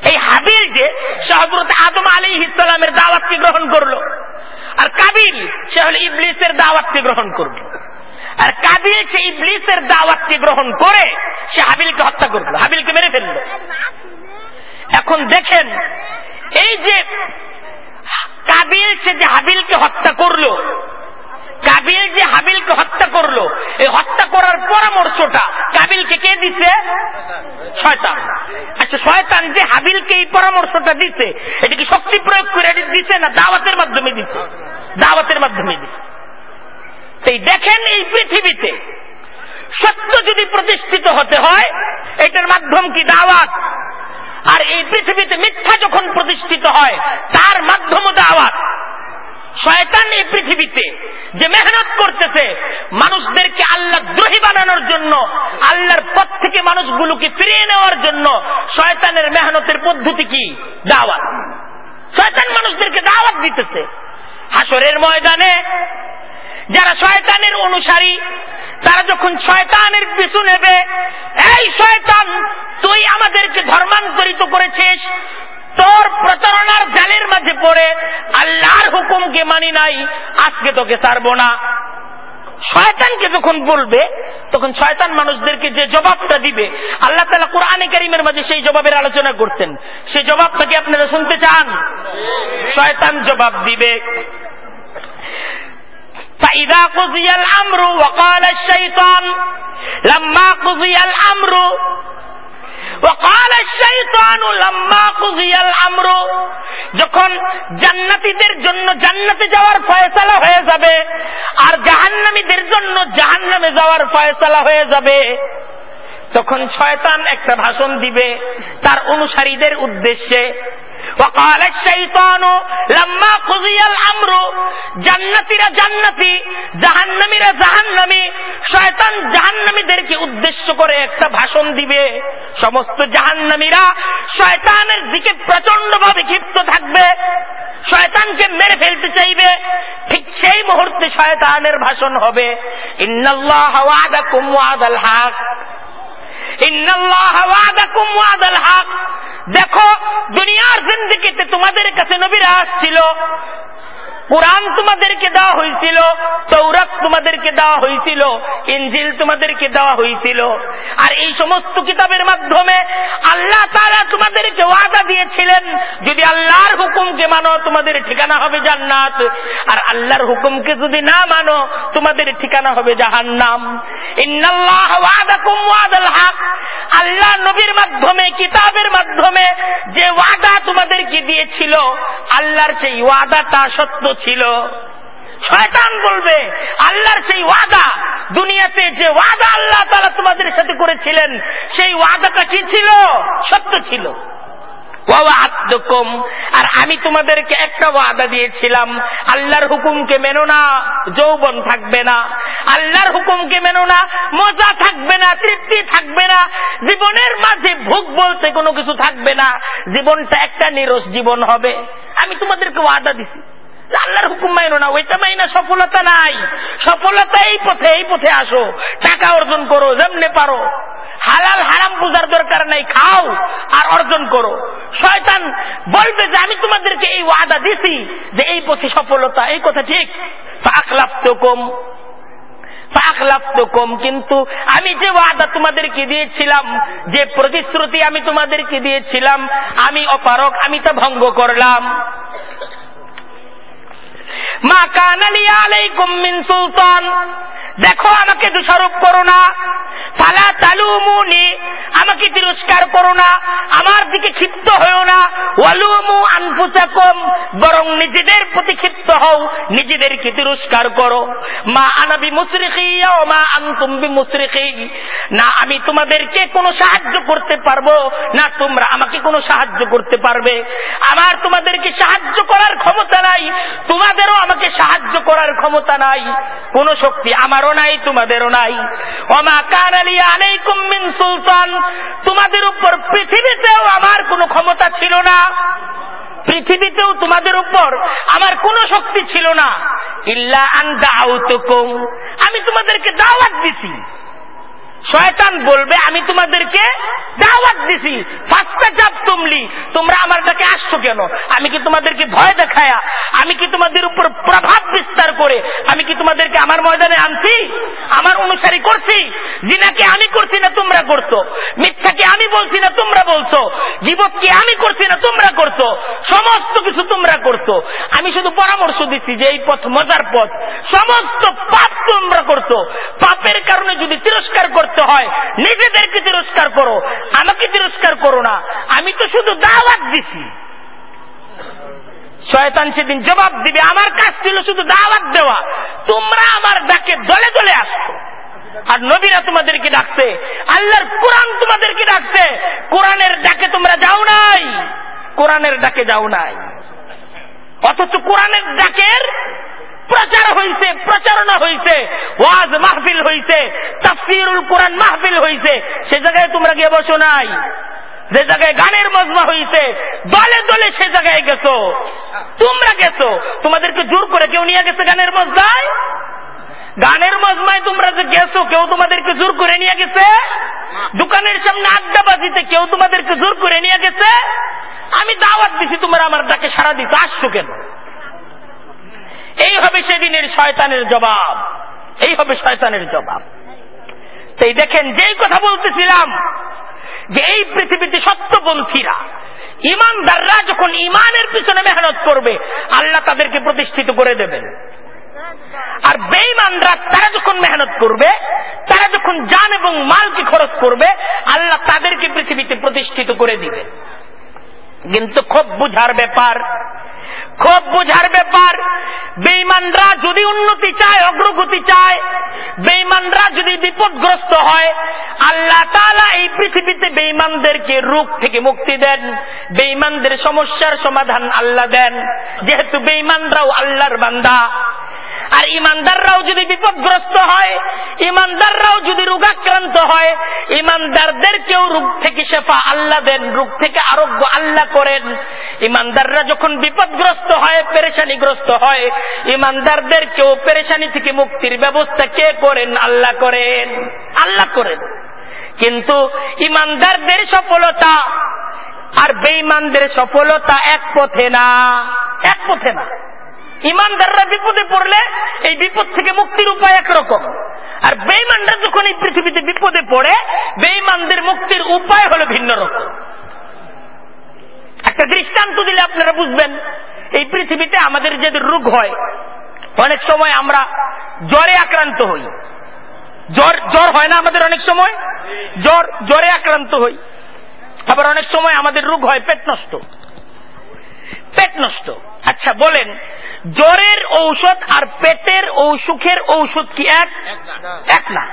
এই হাবিল যে, সে হজরত আদম আলী ইসলামের দাওয়াতকে গ্রহণ করল, আর কাবিল সে হল ইবলিসের দাওয়াতকে গ্রহণ করল। আর কাবিল সে ইবলিসের দাওয়াতকে গ্রহণ করে, সে হাবিলকে হত্যা করল, হাবিলকে মেরে ফেলল। এখন দেখেন, এই যে কাবিল সে যে হাবিলকে হত্যা করল, কাবিল যে হাবিলকে হত্যা করল, এই হত্যা করার পরামর্শটা কাবিলকে কে দিছে? শয়তান। আচ্ছা শয়তান যে হাবিলকে এই পরামর্শটা দিছে, এটা কি শক্তি প্রয়োগ করে দিছে না দাওয়াতের মাধ্যমে দিছে? দাওয়াতের মাধ্যমে দিছে। সেই দেখেন এই পৃথিবীতে সত্য যদি প্রতিষ্ঠিত হতে হয়, এটার মাধ্যম কি দাওয়াত? আর এই পৃথিবীতে মিথ্যা যখন প্রতিষ্ঠিত হয়, তার মাধ্যম দাওয়াত। শয়তান এই পৃথিবীতে যে মেহনত করতেছে, মানুষদেরকে আল্লাহ দ্রোহী বানানোর জন্য, আল্লাহর পথ থেকে মানুষগুলোকে ফিরিয়ে নেওয়ার জন্য শয়তানের মেহনতের পদ্ধতি কি? দাওয়াত। শয়তান মানুষদেরকে দাওয়াত দিতেছে। হাসরের ময়দানে যারা শয়তানের অনুসারী, তারা যখন শয়তানের পিছু নেবে, এই শয়তান, তুই আমাদেরকে ধর্মান্তরিত করেছিস, তোর প্রতারণার জালের মাঝে পড়ে, আল্লাহর হুকুমকে মানি নাই, আজকে তোকে ছাড়বো না। শয়তানকে যখন বলবে, তখন শয়তান মানুষদেরকে যে জবাবটা দিবে, আল্লাহ তালা কোরআনে কারিমের মাঝে সেই জবাবের আলোচনা করতেন। সেই জবাবটা কি আপনারা শুনতে চান? শয়তান জবাব দিবে। فإذا قضي الأمر وقال الشيطان لما قضي الأمر وقال الشيطان لما قضي الأمر যখন জান্নাতীদের জন্য জান্নাতে যাওয়ার ফয়সালা হয়ে যাবে আর জাহান্নামীদের জন্য জাহান্নামে যাওয়ার ফয়সালা হয়ে যাবে তখন শয়তান একটা ভাষণ দিবে তার অনুসারীদের উদ্দেশ্যে وقال الشيطان لما قضي الامر জান্নাতীরা জান্নাতি জাহান্নামীরা জাহান্নামী শয়তান জাহান্নামীদেরকে উদ্দেশ্য করে একটা ভাষণ দিবে সমস্ত জাহান্নামীরা শয়তানের দিকে প্রচন্ড ভাবে ক্ষিপ্ত থাকবে শয়তানকে মেরে ফেলতে চাইবে ঠিক সেই মুহূর্তে শয়তানের ভাষণ হবে ইন্নাল্লাহ ওয়াদাকুম ওয়াদাল হক দেখো দুনিয়ার জিন্দিগিতে তোমাদের কাছে নবীরা আসছিল। কোরআন তোমাদেরকে দেওয়া হয়েছিল তৌরাত তোমাদেরকে দেওয়া হয়েছিল ইঞ্জিল তোমাদেরকে দেওয়া হয়েছিল। আর এই সমস্ত কিতাবের মাধ্যমে আল্লাহ তারা তোমাদেরকে ওয়াদা দিয়েছিলেন, যদি আল্লাহর হুকুমকে মানো, তোমাদের ঠিকানা হবে জান্নাত। আর আল্লাহর হুকুমকে যদি না মানো, তোমাদের ঠিকানা হবে ওয়াদাল হক। আল্লাহ নবীর মাধ্যমে, কিতাবের মাধ্যমে যে ওয়াদা তোমাদেরকে দিয়েছিল, আল্লাহর সেই ওয়াদাটা সত্য ছিল। শয়তান বলবে, আল্লাহর সেই ওয়াদা, দুনিয়াতে যে ওয়াদা আল্লাহ তারা তোমাদের সাথে করেছিলেন, সেই ওয়াদাটা কি ছিল? সত্য ছিল। আর আমি তোমাদেরকে একটা ওয়াদা দিয়েছিলাম, আল্লাহর হুকুমকে মেনো না, যৌবন থাকবে না। আল্লাহর হুকুমকে মেনো না, মজা থাকবে না, তৃপ্তি থাকবে না, জীবনের মাঝে ভোগ বলতে কোনো কিছু থাকবে না, জীবনটা একটা নিরস জীবন হবে। আমি তোমাদেরকে ওয়াদা দিছি। আল্লাহর হুকুম মাইনো না, ওইটা মাইনা সফলতা নাই। সফলতা এই পথে এই পথে আসো। টাকা অর্জন করো, যেমনে পারো। হালাল, হারাম পূজার দরকার নাই, খাও আর অর্জন করো। শয়তান বলবে যে, আমি তোমাদেরকে এই ওয়াদা দিছি যে এই পথে সফলতা। এই কথা ঠিক? কম কিন্তু আমি যে ওয়াদা তোমাদেরকে দিয়েছিলাম, যে প্রতিশ্রুতি আমি তোমাদেরকে দিয়েছিলাম, আমি অপারক আমি তা ভঙ্গ করলাম। মা কানালি আলাইকুম মিন সুলতান। দেখো, আমাকে দোষারোপ করো না। ফালা তালুমুনি, আমাকে তিরস্কার করো না। আমার দিকে ক্ষিপ্ত হও না। ওয়ালুমু আনফুসাকুম, বরং নিজেদের প্রতি ক্ষিপ্ত হও, নিজেদেরকে তিরস্কার করো। মা আনাবি মুসরিখি ও মা আনতুম বিমুসরিখি। না, আমি তোমাদেরকে কোনো সাহায্য করতে পারব, না তোমরা আমাকে কোনো সাহায্য করতে পারবে। আমার তোমাদেরকে সাহায্য করার ক্ষমতা নাই, তোমাদেরও আমাকে সাহায্য করার ক্ষমতা নাই। কোন শক্তি আমারও নাই, তোমাদেরও নাই। অমা আলী সুলতান। তোমাদের উপর পৃথিবীতেও আমার কোনো ক্ষমতা ছিল না। পৃথিবীতেও তোমাদের উপর আমার কোন শক্তি ছিল না। ইল্লা আন্দা দাউতুকুম। আমি তোমাদেরকে দাওয়াত দিছি। শয়তান বলবে, আমি তোমাদেরকে দাওয়াত দিছি। ফাস্টা চাপ তুমলি। তোমরা আমার ডাকে আসছো কেন? আমি কি তোমাদেরকে ভয় দেখায়া? আমি কি তোমাদের উপর প্রভাব বিস্তার করে? আমি কি তোমাদেরকে আমার ময়দানে আনছি? আমার অনুসারী করছি? জিনাকে আমি করছি না, তোমরা করছ? মিথ্যাকে আমি বলছি না, তোমরা বলছো? জীবতকে আমি করছি না, তোমরা করছ? সমস্ত কিছু তোমরা করছ? আমি শুধু পরামর্শ দিচ্ছি যে এই পথ মজার পথ। সমস্ত পাপ তোমরা করছ। পাপের কারণে যদি তিরস্কার করতে হয়, নিজেদেরকে তিরস্কার করো, আমাকে তিরস্কার করো না। আমি তো শুধু দাওয়াত দিছি। শয়তান সেদিন জবাব দিবে, আমার কাজ ছিল শুধু দাওয়াত দেওয়া। তোমরা আমার ডাকে দলে দলে আসছো আর নবীরা তোমাদেরকে ডাকছে, আল্লাহর কোরআন তোমাদেরকে ডাকছে, কোরআনের ডাকে তোমরা যাও নাই। কোরআনের ডাকে যাও নাই। অথচ কোরআনের ডাকের প্রচার হইছে, প্রচারণা হইছে, ওয়াজ মাহফিল হইছে, তাফসিরুল কোরআন মাহফিল হইছে। সে জায়গায় তোমরা গিয়ে বসো নাই। যে জায়গায় গানের মজমা হইছে, দলে দলে সে জায়গায় গেছো। তোমরা গেছো। তোমাদেরকে জোর করে কেউ নিয়ে গেছে গানের মজমায়? গানের মজমায় তোমরা যে গেছো, কেউ তোমাদেরকে জোর করে নিয়ে গেছে? দোকানের সামনে আড্ডা বাজিতে কেউ তোমাদেরকে জোর করে নিয়ে গেছে? আমি দাওয়াত দিছি, তোমরা আমার ডাকে সারা দিতে আসছো কেন? এই হবে সেদিনের শয়তানের জবাব। এই হবে শয়তানের জবাব। তাই দেখেন, যেই কথা বলতেছিলাম, যে এই পৃথিবীতে সত্যপন্থীরা, ইমানদাররা যখন ইমানের পিছনে মেহনত করবে, আল্লাহ তাদেরকে প্রতিষ্ঠিত করে দেবেন। আর বেইমানরা তারা যখন মেহনত করবে, তারা যখন যান এবং মালকে খরচ করবে, আল্লাহ তাদেরকে পৃথিবীতে প্রতিষ্ঠিত করে দিবে কিন্তু খুব বুঝার ব্যাপার, খুব বুঝার ব্যাপার বেইমানরা যদি উন্নতি চায়, অগ্রগতি চায় বেইমানরা যদি বিপদগ্রস্ত হয়, আল্লাহ তালা এই পৃথিবীতে বেইমানদেরকে রোগ থেকে মুক্তি দেন বেইমানদের সমস্যার সমাধান আল্লাহ দেন। যেহেতু বেইমানরাও আল্লাহর বান্দা আর ইমানদাররাও যদি বিপদগ্রস্ত হয়, ইমানদাররাও যদি রোগাক্রান্ত হয়, ইমানদারদেরকেও রোগ থেকে শেফা আল্লাহ দেন, রোগ থেকে আরোগ্য আল্লাহ করেন। ইমানদাররা যখন বিপদগ্রস্ত হয়, পেরেশানিগ্রস্ত হয়, ইমানদারদেরকেও পেরেশানি থেকে মুক্তির ব্যবস্থা কে করেন? আল্লাহ করেন। আল্লাহ করেন। কিন্তু ইমানদারদের সফলতা আর বেঈমানদের সফলতা এক পথে না, এক পথে না। ইমানদাররা বিপদে পড়লে এই বিপদ থেকে মুক্তির উপায় একরকম। আর বেইমানরা যখন এই পৃথিবীতে বিপদে পড়ে বেইমানদের মুক্তির উপায় হলো ভিন্ন রকম। একটা দৃষ্টান্ত দিলে আপনারা বুঝবেন, এই পৃথিবীতে আমাদের যে রোগ হয়, অনেক সময় আমরা জ্বরে আক্রান্ত হই। জ্বর জ্বর হয় না আমাদের অনেক সময়? জ্বর, জ্বরে আক্রান্ত হই। আবার অনেক সময় আমাদের রোগ হয় পেট নষ্ট। পেট নষ্ট। আচ্ছা বলেন জ্বরের ঔষধ আর পেটের অসুখের ঔষধ কি এক? এক না।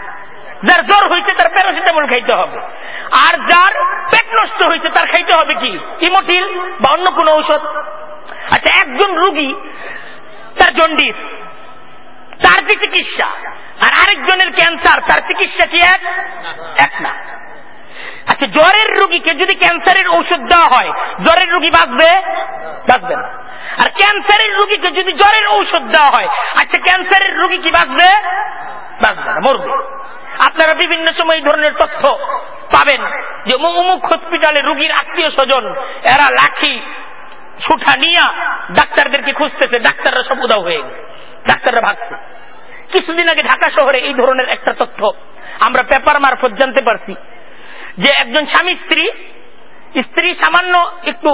যার জ্বর হয়েছে তার প্যারাসিটামল খাইতে হবে। আর যার পেট নষ্ট হয়েছে তার খাইতে হবে কি? ইমোটিল বা অন্য কোন ঔষধ? আচ্ছা একজন রুগী তার জন্ডিস, তার কি চিকিৎসা? আর আরেকজনের ক্যান্সার, তার চিকিৎসা কি এক না। আচ্ছা জ্বরের রুগীকে যদি ক্যান্সারের ঔষধ দেওয়া হয়, জ্বরের রুগী বাঁচবে? বাঁচবে না। আর ক্যান্সারের রুগীকে যদি জ্বরের ঔষধ দেওয়া হয় আচ্ছা ক্যান্সারের রুগী কি বাঁচবে? বাঁচবে না, মরবে। আপনারা বিভিন্ন সময় এই ধরনের তথ্য পাবেন যে অমুক হসপিটালে রুগীর আত্মীয় স্বজন, এরা লাঠি ছুটা নিয়া ডাক্তারদেরকে খুঁজতেছে, ডাক্তাররা সব উদাও হয়ে গেছে, ডাক্তাররা ভাগছে। কিছুদিন আগে ঢাকা শহরে এই ধরনের একটা তথ্য আমরা পেপার মারফত জানতে পারছি। যে একজন স্বামী স্ত্রী স্ত্রী সামান্য একটু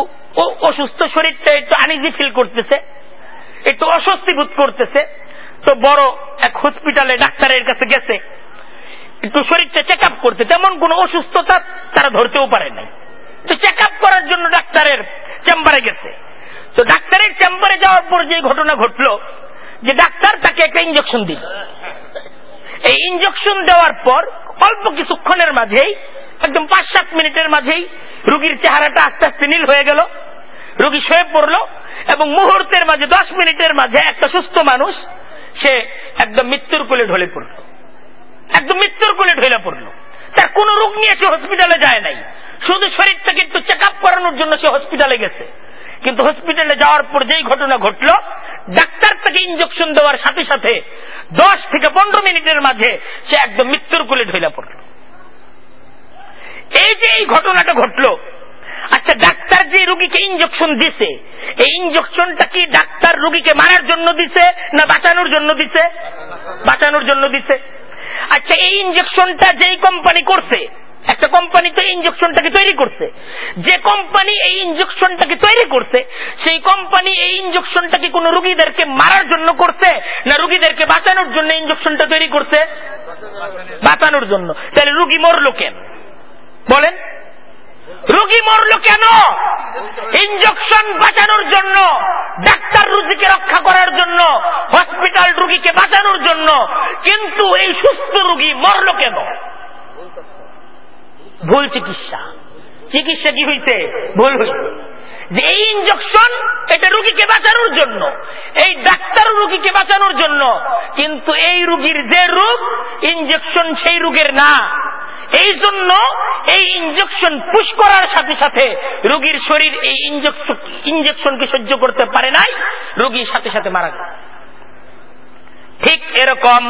অসুস্থ শরীরটা একটু আনিজি ফিল করতেছে, একটু অস্বস্তি বোধ করতেছে, তো বড় এক হসপিটালে ডাক্তারের কাছে গেছে, একটু শরীরটা চেক আপ করতে তেমন কোন অসুস্থতা তারা ধরতেও পারে নাই। তো চেক আপ করার জন্য ডাক্তারের চেম্বারে গেছে। তো ডাক্তারের চেম্বারে যাওয়ার পর যে ঘটনা ঘটলো, যে ডাক্তার তাকে একটা ইঞ্জেকশন দিল। এই ইঞ্জেকশন দেওয়ার পর অল্প কিছুক্ষণের মাঝেই একদম পাঁচ সাত মিনিটের মাঝেই রুগীর চেহারাটা আস্তে আস্তে নীল হয়ে গেল। রুগী শুয়ে পড়ল এবং মুহূর্তের মাঝে, দশ মিনিটের মাঝে একটা সুস্থ মানুষ, সে একদম মৃত্যুর কোলে ঢলে পড়ল। একদম মৃত্যুর কোলে ঢলে পড়ল। তার কোন রোগ নিয়ে সে হসপিটালে যায় নাই। শুধু শরীরটাকে একটু চেক আপ করানোর জন্য সে হসপিটালে গেছে। কিন্তু হসপিটালে যাওয়ার পর যেই ঘটনা ঘটল, ডাক্তার তাকে ইঞ্জেকশন দেওয়ার সাথে সাথে দশ থেকে পনেরো মিনিটের মাঝে সে একদম মৃত্যুর কোলে ঢইলা পড়ল। এই যে এই ঘটনাটা ঘটলো আচ্ছা ডাক্তার যে রুগীকে ইঞ্জেকশন দিছে, এই ইঞ্জেকশনটা কি ডাক্তার রুগীকে মারার জন্য দিছে না বাঁচানোর জন্য দিছে? বাঁচানোর জন্য দিছে। আচ্ছা এই ইঞ্জেকশনটা যেই কোম্পানি করছে, একটা কোম্পানি তো ইঞ্জেকশনটাকে তৈরি করছে। যে কোম্পানি এই ইঞ্জেকশনটাকে তৈরি করছে, সেই কোম্পানি এই ইঞ্জেকশনটাকে কোন রুগীদেরকে মারার জন্য করছে, না রুগীদেরকে বাঁচানোর জন্য ইঞ্জেকশনটা তৈরি করছে? বাঁচানোর জন্য। তাহলে রুগী মরলো কেন? বলেন, রুগী মরল কেন? ইঞ্জেকশন বাঁচানোর জন্য, ডাক্তার রুগীকে রক্ষা করার জন্য হসপিটাল রুগীকে বাঁচানোর জন্য, কিন্তু এই সুস্থ রুগী মরল কেন? ভুল চিকিৎসা। চিকিৎসা কি হইছে? ভুল হয়েছে যে এই ইঞ্জেকশন এটা রুগীকে বাঁচানোর জন্য, এই ডাক্তার রুগীকে বাঁচানোর জন্য, কিন্তু এই রুগীর যে রোগ ইঞ্জেকশন সেই রোগের না। এই জন্য এই ইঞ্জেকশন পুশ করার সাথে সাথে রোগীর শরীর এই ইঞ্জেকশন ইঞ্জেকশনকে সহ্য করতে পারে নাই রোগীর সাথে সাথে মারা গেল। ঠিক এরকম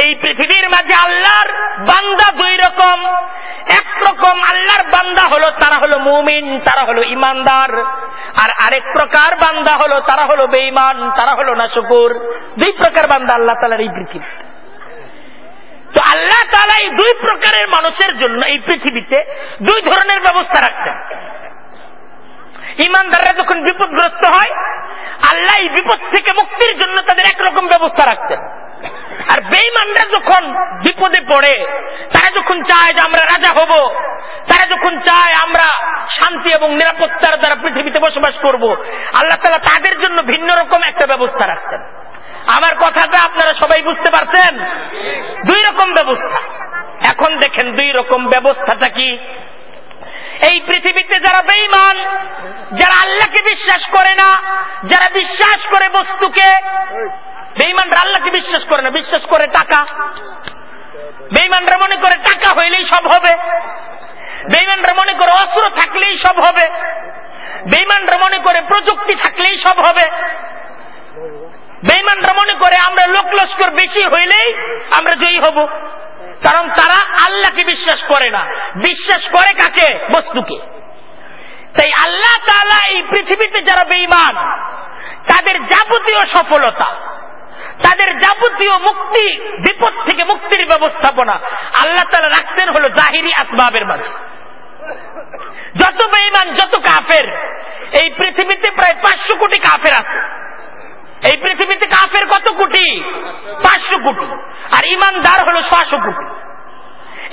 এই পৃথিবীর মাঝে আল্লাহর বান্দা দুই রকম। এক রকম আল্লাহর বান্দা হলো, তারা হলো মুমিন, তারা হলো ইমানদার। আর আরেক প্রকার বান্দা হলো, তারা হলো বেঈমান, তারা হলো না শুকুর দুই প্রকার বান্দা আল্লাহ তালার এই পৃথিবী তো আল্লাহ তালা এই দুই প্রকারের মানুষের জন্য এই পৃথিবীতে দুই ধরনের ব্যবস্থা রাখছেন। ইমানদাররা যখন বিপদগ্রস্ত হয়, আল্লাহ এই বিপদ থেকে মুক্তির জন্য তাদের একরকম ব্যবস্থা রাখতেন আর বেইমানরা যখন বিপদে পড়ে, তারা যখন চায় যে আমরা রাজা হব, তারা যখন চায় আমরা শান্তি এবং নিরাপত্তার দ্বারা পৃথিবীতে বসবাস করব, আল্লাহ তালা তাদের জন্য ভিন্ন রকম একটা ব্যবস্থা রাখতেন আমার কথাটা আপনারা সবাই বুঝতে পারছেন? দুই রকম ব্যবস্থা। এখন দেখেন দুই রকম ব্যবস্থাটা কি? এই পৃথিবীতে যারা বেইমান যারা আল্লাহকে বিশ্বাস করে না, যারা বিশ্বাস করে বস্তুকে বেইমানরা আল্লাহকে বিশ্বাস করে না, বিশ্বাস করে টাকা। বেইমানরা মনে করে টাকা হইলেই সব হবে। বেইমানরা মনে করে অস্ত্র থাকলেই সব হবে। বেইমানরা মনে করে প্রযুক্তি থাকলেই সব হবে। বেইমানরা মনে করে আমরা লোক লস্কর বেশি হইলেই আমরা জয়ী হব। কারণ তারা আল্লাহকে বিশ্বাস করে না। বিশ্বাস করে কাকে? বস্তুকে। তাই আল্লাহ তালা এই পৃথিবীতে যারা বেইমান তাদের যাবতীয় সফলতা তাদের যাবতীয় মুক্তি, বিপদ থেকে মুক্তির ব্যবস্থাপনা আল্লাহ তালা রাখতেন হলো জাহিরি আসবাবের মাঝে। যত বেইমান যত কাফের, এই পৃথিবীতে প্রায় পাঁচশো কোটি কাফের আছে। এই পৃথিবীতে কাফের কত কোটি? পাঁচশো কোটি। আর ইমানদার হলো ছশো কোটি।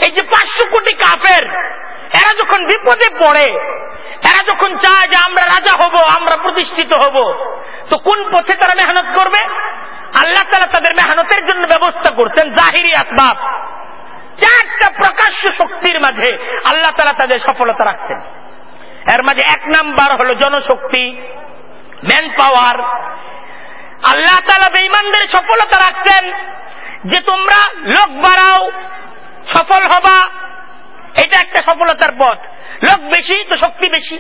এই যে পাঁচশো কোটি কাফের, এরা যখন বিপদে পড়ে, এরা যখন চায় যে আমরা রাজা হব, আমরা প্রতিষ্ঠিত হব তো কোন পথে তারা মেহনত করবে? আল্লাহ তালা তাদের মেহনতের জন্য ব্যবস্থা করছেন জাহিরি আসবাব। চারটা প্রকাশ্য শক্তির মাঝে আল্লাহ তালা তাদের সফলতা রাখছেন। এর মাঝে এক নাম্বার হলো জনশক্তি ম্যান পাওয়ার আল্লাহ তালা বেইমানদের সফলতা রাখছেন যে তোমরা লোক বাড়াও, সফল হবা। এটা একটা সফলতার পথ। লোক বেশি তো শক্তি বেশি।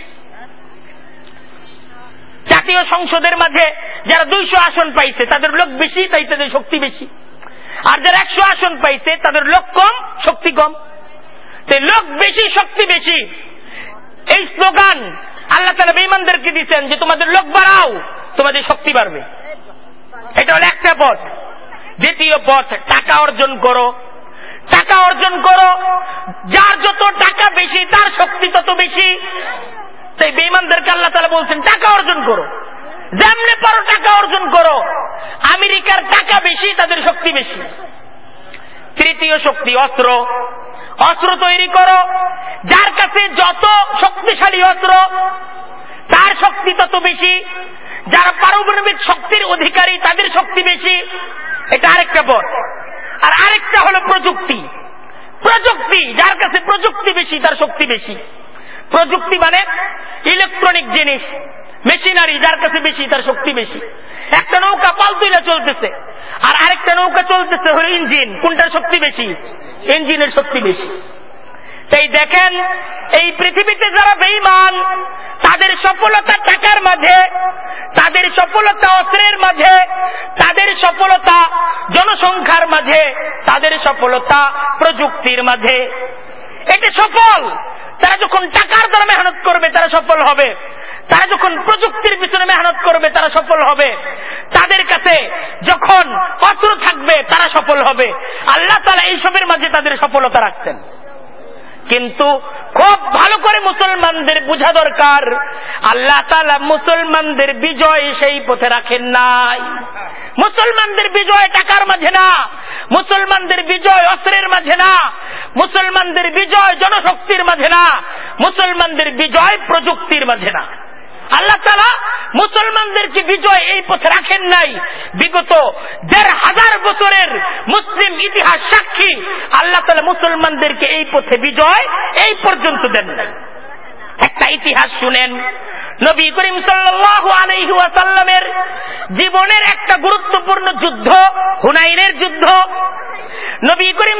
জাতীয় সংসদের মাঝে যারা দুইশো আসন পাইছে, তাদের লোক বেশি, তাই তাদের শক্তি বেশি। আর যারা একশো আসন পাইছে, তাদের লোক কম, শক্তি কম। লোক বেশি, শক্তি বেশি। এই স্লোগান আল্লাহ তালা বেইমানদেরকে দিচ্ছেন যে, তোমাদের লোক বাড়াও, তোমাদের শক্তি বাড়বে। এটা হলো একটা পথ। দ্বিতীয় পথ, টাকা অর্জন করো। টাকা অর্জন করো, যার যত টাকা বেশি, তার শক্তি তত বেশি। তাই বেইমানদেরকে আল্লাহ তালা বলছেন, টাকা অর্জন করো। যেমনে পারো টাকা অর্জন করো। আমেরিকার টাকা বেশি, তাদের শক্তি বেশি। তৃতীয় শক্তি, অস্ত্র। অস্ত্র তৈরি করো। যার কাছে যত শক্তিশালী অস্ত্র, তার শক্তি তত বেশি। যারা পারমাণবিক শক্তির অধিকারী, তাদের শক্তি বেশি। এটা আরেকটা পথ। আর আরেকটা হলো প্রযুক্তি। প্রযুক্তি, যার কাছে প্রযুক্তি বেশি, তার শক্তি বেশি। প্রযুক্তি মানে ইলেকট্রনিক জিনিস, মেশিনারি, যার কাছে বেশি, তার শক্তি বেশি। একটা নৌকা পালতুইলা চলতেছে, আর আরেকটা নৌকা চলতেছে হলো ইঞ্জিন, কোনটার শক্তি বেশি? ইঞ্জিনের শক্তি বেশি। তাই দেখেন, এই পৃথিবীতে যারা বেইমান তাদের সফলতা টাকার মাঝে, তাদের সফলতা অস্ত্রের মাঝে, তাদের সফলতা জনসংখ্যার মাঝে, তাদের সফলতা প্রযুক্তির মাঝে। এটা সফল তারা যখন টাকার দ্বারা মেহনত করবে, তারা সফল হবে। তারা যখন প্রযুক্তির পিছনে মেহনত করবে, তারা সফল হবে। তাদের কাছে যখন অস্ত্র থাকবে, তারা সফল হবে। আল্লাহ তালা এইসবের মাঝে তাদের সফলতা রাখছেন। কিন্তু খুব ভালো করে মুসলমানদের বোঝা দরকার। আল্লাহ তালা মুসলমানদের বিজয় সেই পথে রাখেন নাই। মুসলমানদের বিজয় টাকার মাঝে না, মুসলমানদের বিজয় অস্ত্রের মাঝে না, মুসলমানদের বিজয় জনশক্তির মাঝে না, মুসলমানদের বিজয় প্রযুক্তির মাঝে না। আল্লাহ তালা মুসলমানদেরকে বিজয় এই পথে রাখেন নাই। বিগত দেড় হাজার বছরের মুসলিম ইতিহাস সাক্ষী আল্লাহ তালা মুসলমানদেরকে এই পথে বিজয় এই পর্যন্ত দেন নাই। একটা ইতিহাস শুনেন। নবী করিম ওয়াসাল্লামের জীবনের একটা গুরুত্বপূর্ণ যুদ্ধ, হুনাইনের যুদ্ধ। নবী করিম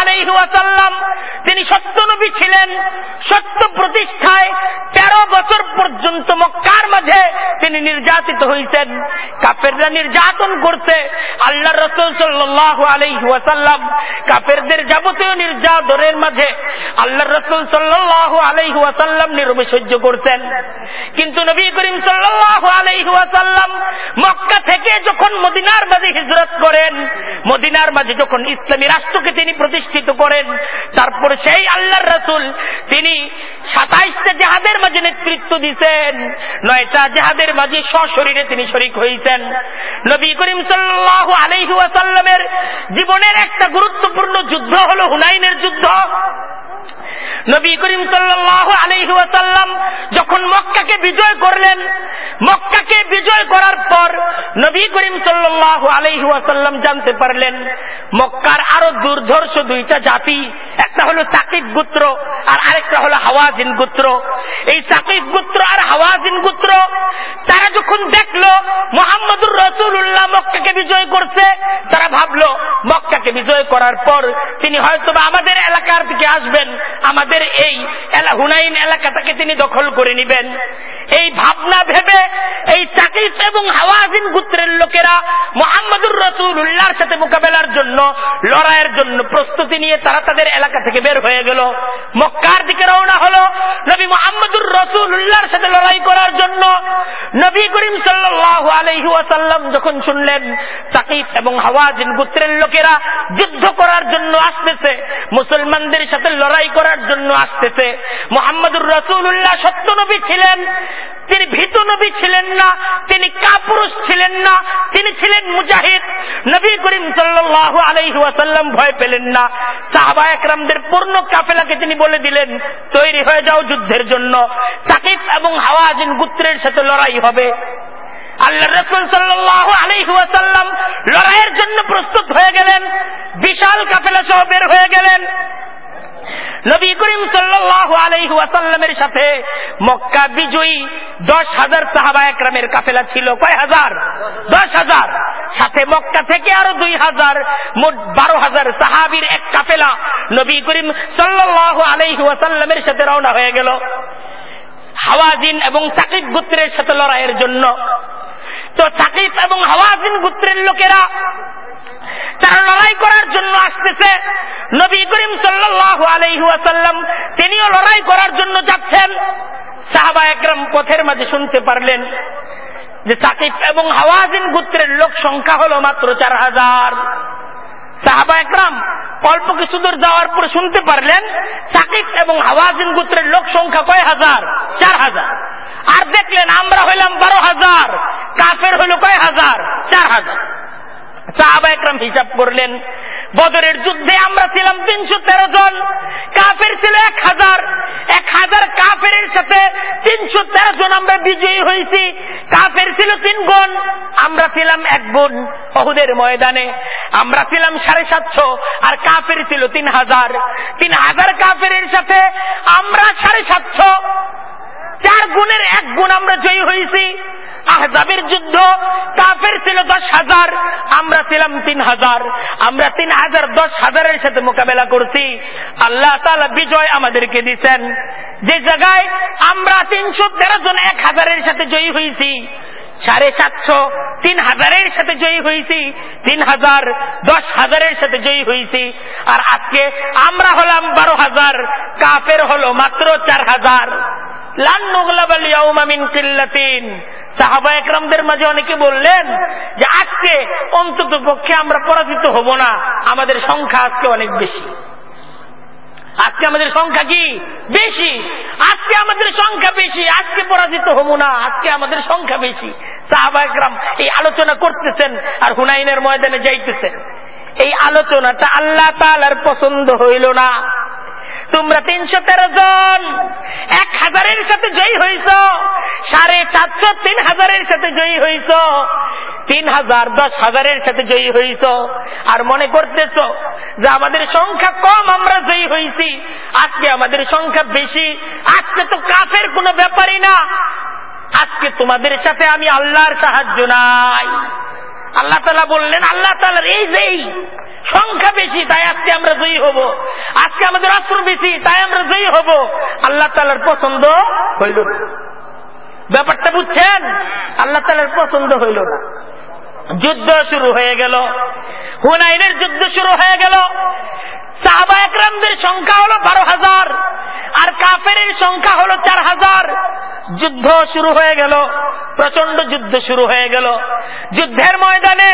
আলাইহি ওয়াসাল্লাম, তিনি সত্য নবী ছিলেন। সত্য প্রতিষ্ঠায় তেরো বছর পর্যন্ত মক্কার মাঝে তিনি নির্যাতিত হয়েছেন কাফেররা নির্যাতন করতে আল্লাহ রসুল সাল্লাহ ওয়াসাল্লাম কাফেরদের যাবতীয় নির্যাতনের মাঝে আল্লাহ রসুল সাল্লাহ ওয়াসাল্লাম নিরবে সহ্য করতেন। কিন্তু নবী করিম আলাইহি মক্কা থেকে যখন মদিনার মাঝে হিজরত করেন, মদিনার মাঝে যখন ইসলামী রাষ্ট্রকে তিনি প্রতিষ্ঠিত করেন, তারপর সেই আল্লাহর রসুল তিনি সাতাইশটা জাহাদের মাঝে নেতৃত্ব দিচ্ছেন নয়টা জাহাদের মাঝে সশরীরে তিনি শরিক হয়েছেন নবী করিম সাল্লাহ আলহি ওয়াসাল্লামের জীবনের একটা গুরুত্বপূর্ণ যুদ্ধ হল হুনাইনের যুদ্ধ। নবী করিম সাল্লাহ আলহি ওয়াসাল্লাম যখন মক্কাকে বিজয় করলেন, মক্কাকে বিজয় করার পর নবী করিম সাল্লাহ আলহি ওয়াসাল্লাম জানতে পারলেন, মক্কার আরও দুর্ধর্ষ দুইটা জাতি, একটা হলো সাকিব গুত্র আর আরেকটা হলো হাওয়াজিন গুত্র। এই সাকিব গুত্র আর হাওয়াজিন গুত্র, তারা যখন দেখল মোহাম্মদুর রসুল্লাহ মক্কাকে বিজয় করছে, তারা ভাবলো মক্কাকে বিজয় করার পর তিনি হয়তো আমাদের এলাকার দিকে আসবেন আমাদের এই হুনাইন এলাকাটাকে তিনি দখল করে নিবেন। এই ভাবনা ভেবে এই চাকিফ এবং হাওয়াজিন গুত্রের লোকেরা মোহাম্মদুর রসুল্লাহর সাথে মোকাবেলার জন্য, লড়াইয়ের জন্য প্রস্তুতি নিয়ে তারা তাদের এলাকা থেকে বের হয়ে গেল। মক্কার দিকে রওনা হলো নবী মোহাম্মদুর রসুল্লাহর সাথে লড়াই করার জন্য। নবী করিম সাল্লাহ আলহি ওয়াসাল্লাম যখন শুনলেন তাকিফ এবং হাওয়াজিন গুত্রের লোকেরা যুদ্ধ করার জন্য আসতেছে, মুসলমানদের সাথে লড়াই করার জন্য আসতেছে। মোহাম্মদুর রসুল্লাহ সত্য নবী ছিলেন, তিনি ভীত নবী ছিলেন না, তিনি কাপুরুষ ছিলেন না, তিনি ছিলেন মুজাহিদ। নবী করিম সাল্লাহ আলহি ওয়াসাল্লাম ভয় পেলেন না। সাহাবা একরামদের পূর্ণ কাফেলাকে তিনি বলে দিলেন, তৈরি হয়ে যাও যুদ্ধের জন্য। তাকিফ এবং হাওয়াজিন গুত্রের সাথে লড়াই হবে। আল্লাহ রসুল সাল্লাহ আলহিহাসাল্লাম লড়াইয়ের জন্য প্রস্তুত হয়ে গেলেন, বিশাল কাফেলা সহ বের হয়ে গেলেন। নবী করিম সাল্লাহ আলহিহাসাল্লামের সাথে মক্কা বিজয়ী দশ হাজার সাহাবা একরামের কাফেলা ছিল। কয় হাজার? দশ হাজার। সাথে মক্কা থেকে আরও দুই হাজার, মোট বারো হাজার সাহাবির এক কাফেলা নবী করিম সাল্লাহ আলাইহি ওয়াসাল্লামের সাথে রওনা হয়ে গেল। হাওয়াজিন এবং সাকিব গোত্রের সাথে লড়াইয়ের জন্য। তো সাকিব এবং হাওয়াজিন গুত্রের লোকেরা তারা লড়াই করার জন্য আসতেছে। নবী করিম সাল্লাসাল্লাম তিনিও লড়াই করার জন্য যাচ্ছেন। সাহাবা একরম পথের মাঝে শুনতে পারলেন যে সাকিব এবং হাওয়াজিন গুত্রের লোক সংখ্যা হলো মাত্র চার হাজার। সাহাবা একরাম অল্প কিছু দূর যাওয়ার পরে শুনতে পারলেন, সাকিব এবং হাওয়াজিন গোত্রের লোক সংখ্যা কয় হাজার? চার হাজার। আর দেখলেন, আমরা হইলাম বারো হাজার, কাফের হইল কয় হাজার? চার হাজার। সাহাবা একরাম হিসাব করলেন বদরের যুদ্ধে আমরা ছিলাম তিনশো তেরো জন। কাফের ছিল এক হাজার। এক হাজার কাফের সাথে তিনশো তেরো জন আমরা বিজয়ী হয়েছি। কাফের ছিল তিন গুণ। আমরা ছিলাম এক গুণ বহুদের ময়দানে। আমরা ছিলাম সাড়ে সাতশো, আর কাফের ছিল তিন হাজার। তিন হাজার কাফের সাথে আমরা সাড়ে সাতশো। চার গুণের এক গুণ আমরা জয়ী হয়েছি। আহজাবের যুদ্ধ, কাফের ছিল দশ হাজার, আমরা ছিলাম তিন হাজার। আমরা তিন হাজার, দশ হাজারের সাথে মোকাবেলা করছি। আল্লাহ তালা বিজয় আমাদেরকে দিচ্ছেন যে জায়গায় আমরা তিনশো তেরো জন এক হাজারের সাথে জয়ী হয়েছি, সাড়ে সাতশো তিন হাজারের সাথে জয়ী হয়েছি, তিন হাজার, দশ হাজারের সাথে জয়ী হয়েছি। আর আজকে আমরা হলাম বারো হাজার, কাফের হলো মাত্র চার হাজার। সাহাবা একরামদের কি? বেশি। আজকে আমাদের সংখ্যা বেশি, আজকে পরাজিত হব না, আজকে আমাদের সংখ্যা বেশি। সাহাবা একরাম এই আলোচনা করতেছেন আর হুনাইনের ময়দানে যাইতেছেন। এই আলোচনাটা আল্লাহ তালার পছন্দ হইল না। তোমরা তিনশো তেরো জন। এক হাজারের সাথে জয়ী হইছ। সাড়ে চারশো তিন হাজারের সাথে জয়ী হইছ। তিন হাজার দশ হাজারের সাথে জয়ী হইছ। আর মনে করতেছ যে আমাদের সংখ্যা কম আমরা জয়ী হইছি? আজকে আমাদের সংখ্যা বেশি। আজকে তো কাফের কোনো ব্যাপারই না। আজকে তোমাদের সাথে আমি আল্লাহর সাহায্য নাই। আল্লাহ তালা বললেন, আল্লাহ তালার এই যেই সংখ্যা বেশি, তাই আজকে আমরা জয়ী হব। আজকে আমাদের অস্ত্র বেশি, তাই আমরা জয়ী হব। আল্লাহ তালার পছন্দ হইল না। ব্যাপারটা বুঝছেন? আল্লাহ তালার পছন্দ হইল না। যুদ্ধ শুরু হয়ে গেল। হুনাইনের যুদ্ধ শুরু হয়ে গেল। সাহাবা একরামদের সংখ্যা হলো বারো হাজার, আর কাফের সংখ্যা হলো চার হাজার। যুদ্ধ শুরু হয়ে গেল প্রচণ্ড যুদ্ধ শুরু হয়ে গেল। যুদ্ধের ময়দানে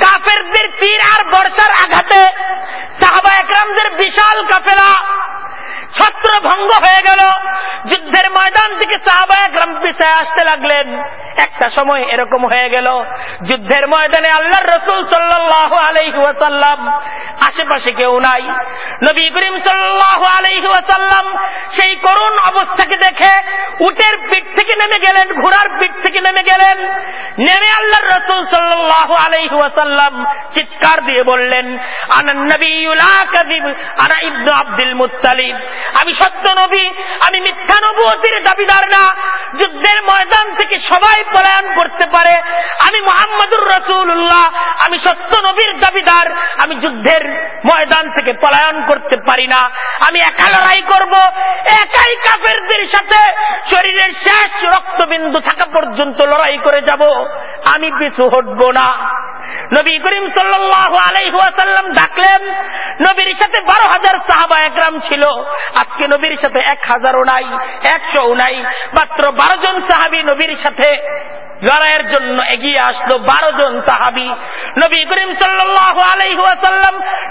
কাফেরদের তীর আর বর্ষার আঘাতে সাহাবা একরামদের বিশাল কাফেরা ছত্র ভঙ্গ হয়ে গেল। যুদ্ধের ময়দান থেকে সাহাবা একরাম পিছায় আসতে লাগলেন। একটা সময় এরকম হয়ে গেল। যুদ্ধের ময়দানে আল্লাহর রসুল সাল্লাহ আলাইহাল্লাম আশেপাশে কেউ নাই। নবী সাল্লাহ আলাইহাসাল্লাম সেই করুণ অবস্থাকে দেখে উটের পিঠ থেকে নেমে গেলেন, ঘোড়ার পিঠ থেকে নেমে গেলেন। নেমে আল্লাহর রসুল সাল্লাহ আলাইহাসাল্লাম চিৎকার দিয়ে বললেন আনা নবী আনা ইবনু আব্দুল মুতালিব আমি সত্য নবী, আমি মিথ্যা নবুয়তির দাবিদার না। যুদ্ধের ময়দান থেকে সবাই পলায়ন করতে পারে। আমি মোহাম্মদুর রসুল্লাহ আমি সত্য নবীর দাবিদার। আমি যুদ্ধের ময়দান থেকে পলায়ন করতে পারি না। আমি একা লড়াই করব, একাই কাফেরদের সাথে শরীরের শেষ রক্তবিন্দু থাকা পর্যন্ত লড়াই করে যাব। আমি পিছু হটব না। নবী করিম সাল্লাহ আলাইহাসাল্লাম ডাকলেন, নবীর সাথে বারো হাজার সাহাবা একরাম ছিল। আজকে নবীর সাথে এক হাজারও নাই একশো নাই। মাত্র বারো জন সাহাবি নবীর সাথে লড়াইয়ের জন্য এগিয়ে আসলো বারো জন সাহাবি। নবী করিম সাল্লাহ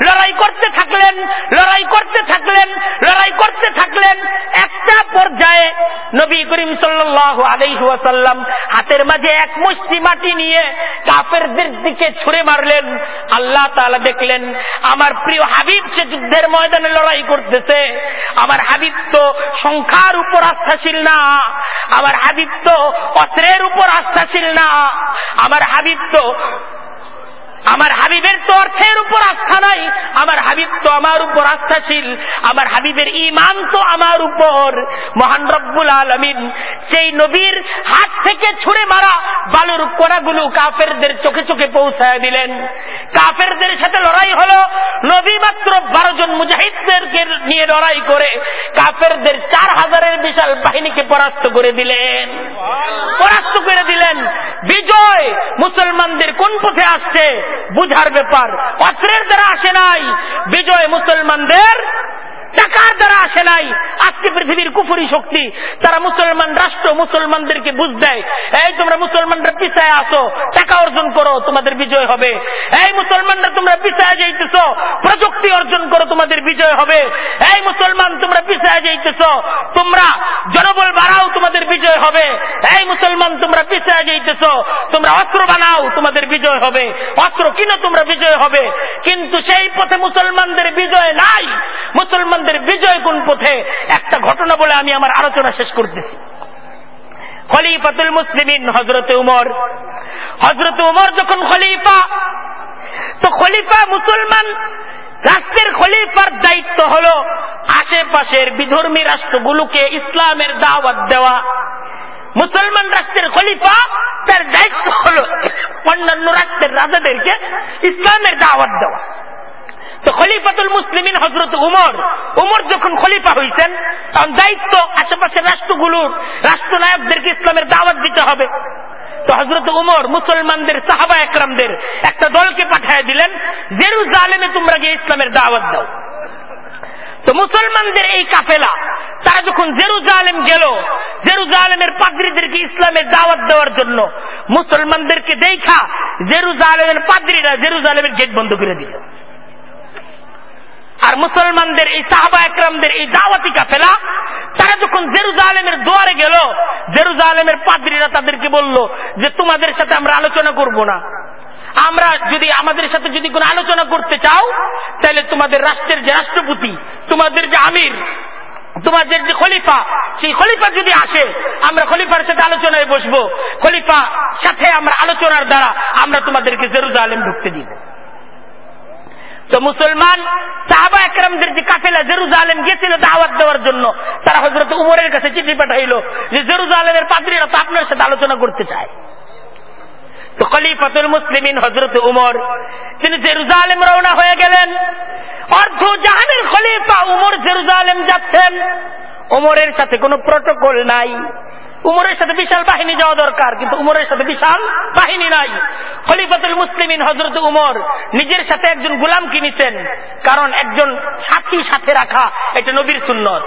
লড়াই করতে থাকলেন, লড়াই করতে থাকলেন, লড়াই করতে থাকলেন। একটা পর্যায়ে নবী করিম সাল্লাহ আলাইহাসাল্লাম হাতের মাঝে এক মুষ্টি মাটি নিয়ে কাফেরদের দিকে ছুড়ে মারলেন। আল্লাহ তালা দেখলেন, আমার প্রিয় হাবিব সে যুদ্ধের ময়দানে লড়াই করতেছে। আমার হাবিব তো সংখ্যার উপর আস্থাশীল না। আমার হাবিব তো অস্ত্রের উপর আস্থাশীল না। আমার হাবিব তো, আমার হাবিবের তো অর্থের উপর আস্থা নাই। আমার হাবিব তো আমার উপর আস্থাশীল। আমার হাবিবের ইমান তো আমার উপর। মহান রব্বুল আলমিন সেই নবীর হাত থেকে ছুড়ে মারা বালুর কোড়াগুলো কাফেরদের চোখে চোখে পৌঁছায় দিলেন। কাফেরদের সাথে লড়াই হলো। নবী মাত্র বারো জন মুজাহিদদেরকে নিয়ে লড়াই করে কাফেরদের চার হাজারের বিশাল বাহিনীকে পরাস্ত করে দিলেন। পরাস্ত করে মুসলমানদের কোন পথে আসছে বুঝার ব্যাপার। অস্ত্রের দ্বারা আসে নাই। বিজয় মুসলমানদের টাকার দ্বারা আসে নাই। আজকে পৃথিবীর কুফুরি শক্তি, তারা মুসলমান রাষ্ট্র মুসলমানদেরকে বুঝ দেয়। এই তোমরা মুসলমানরা পিছায় আসো, টাকা অর্জন করো, তোমাদের বিজয় হবে। এই মুসলমানরা তোমরা পিছায় যাইতেছ, প্রযুক্তি অর্জন করো, তোমাদের বিজয় হবে। এই মুসলমান তোমরা পিছায় যাইতেছ, তোমরা জনবল বাড়াও, তোমাদের বিজয় হবে। এই মুসলমান তোমরা পিছায় যাইতেছ, তোমরা অস্ত্র বানাও, তোমাদের বিজয় হবে। অস্ত্র কিনো, তোমরা বিজয় হবে। কিন্তু সেই পথে মুসলমানদের বিজয় নাই। মুসলমানদের বিজয় কোন পথে? একটা ঘটনা বলে আমি আমার আলোচনা শেষ করতেছি। খলিফাতুল মুসলিমিন হজরত উমর। হজরত উমর যখন খলিফা, তো খলিফা মুসলমান, রাষ্ট্রের খলিফার দায়িত্ব হল আশেপাশের বিধর্মী রাষ্ট্রগুলোকে ইসলামের দাওয়াত দেওয়া। মুসলমান রাষ্ট্রের খলিফা, তার দায়িত্ব হল অন্যান্য রাষ্ট্রের রাজাদেরকে ইসলামের দাওয়াত দেওয়া। তো খলিফাতুল মুসলিমিন হজরত উমর। উমর যখন খলিফা হয়েছেন তখন দায়িত্ব আশেপাশের রাষ্ট্রগুলোর রাষ্ট্রনায়কদেরকে ইসলামের দাওয়াত দিতে হবে। তো হজরত উমর মুসলমানদের সাহাবা একরামদের একটা দলকে পাঠিয়ে দিলেন, জেরুজালেমে তোমরা গিয়ে ইসলামের দাওয়াত দাও। তো মুসলমানদের এই কাফেলা, তারা যখন জেরুজালেম গেল, জেরুজালেমের পাদ্রীদেরকে ইসলামের দাওয়াত দেওয়ার জন্য মুসলমানদেরকে দেখা, জেরুজালেমের পাদ্রীরা জেরুজালেমের গেট বন্ধ করে দিল। আর মুসলমানদের এই সাহাবা একরামদের এই দাওয়াতি কাফেলা, তারা যখন জেরুজালেমের দুয়ারে গেল, জেরুজালেমের পাদ্রীরা তাদেরকে বলল যে, তোমাদের সাথে আমরা আলোচনা করব না। আমরা যদি, আমাদের সাথে যদি কোনো আলোচনা করতে চাও, তাহলে তোমাদের রাষ্ট্রের যে রাষ্ট্রপতি, তোমাদের যে আমির, তোমাদের যে খলিফা, সেই খলিফা যদি আসে, আমরা খলিফার সাথে আলোচনায় বসবো। খলিফা সাথে আমরা আলোচনার দ্বারা আমরা তোমাদেরকে জেরুজালেম ঢুকতে দিব। তো মুসলমান সাহাবা একরামদের যে কাফেলা জেরুজালেম গেছিল দাওয়াত দেওয়ার জন্য, তারা হজরত উমরের কাছে চিঠি পাঠাইল যে জেরুজালেমের পাদ্রীরা তো আপনার সাথে আলোচনা করতে চায়। তো মুসলিমিন হজরত উমর, তিনি জেরুজালেম রওনা হয়ে গেলেন। অর্ধ জাহানের খলিফা উমর জেরুজালেম যাচ্ছেন। উমরের সাথে কোনো প্রটোকল নাই। উমরের সাথে বিশাল বাহিনী যাওয়া দরকার, কিন্তু উমরের সাথে বিশাল বাহিনী নাই। খলিফাতুল মুসলিমিন হজরত উমর নিজের সাথে একজন গুলাম কিনেছেন কারণ একজন সাথী সাথে রাখা এটা নবীর সুন্নত।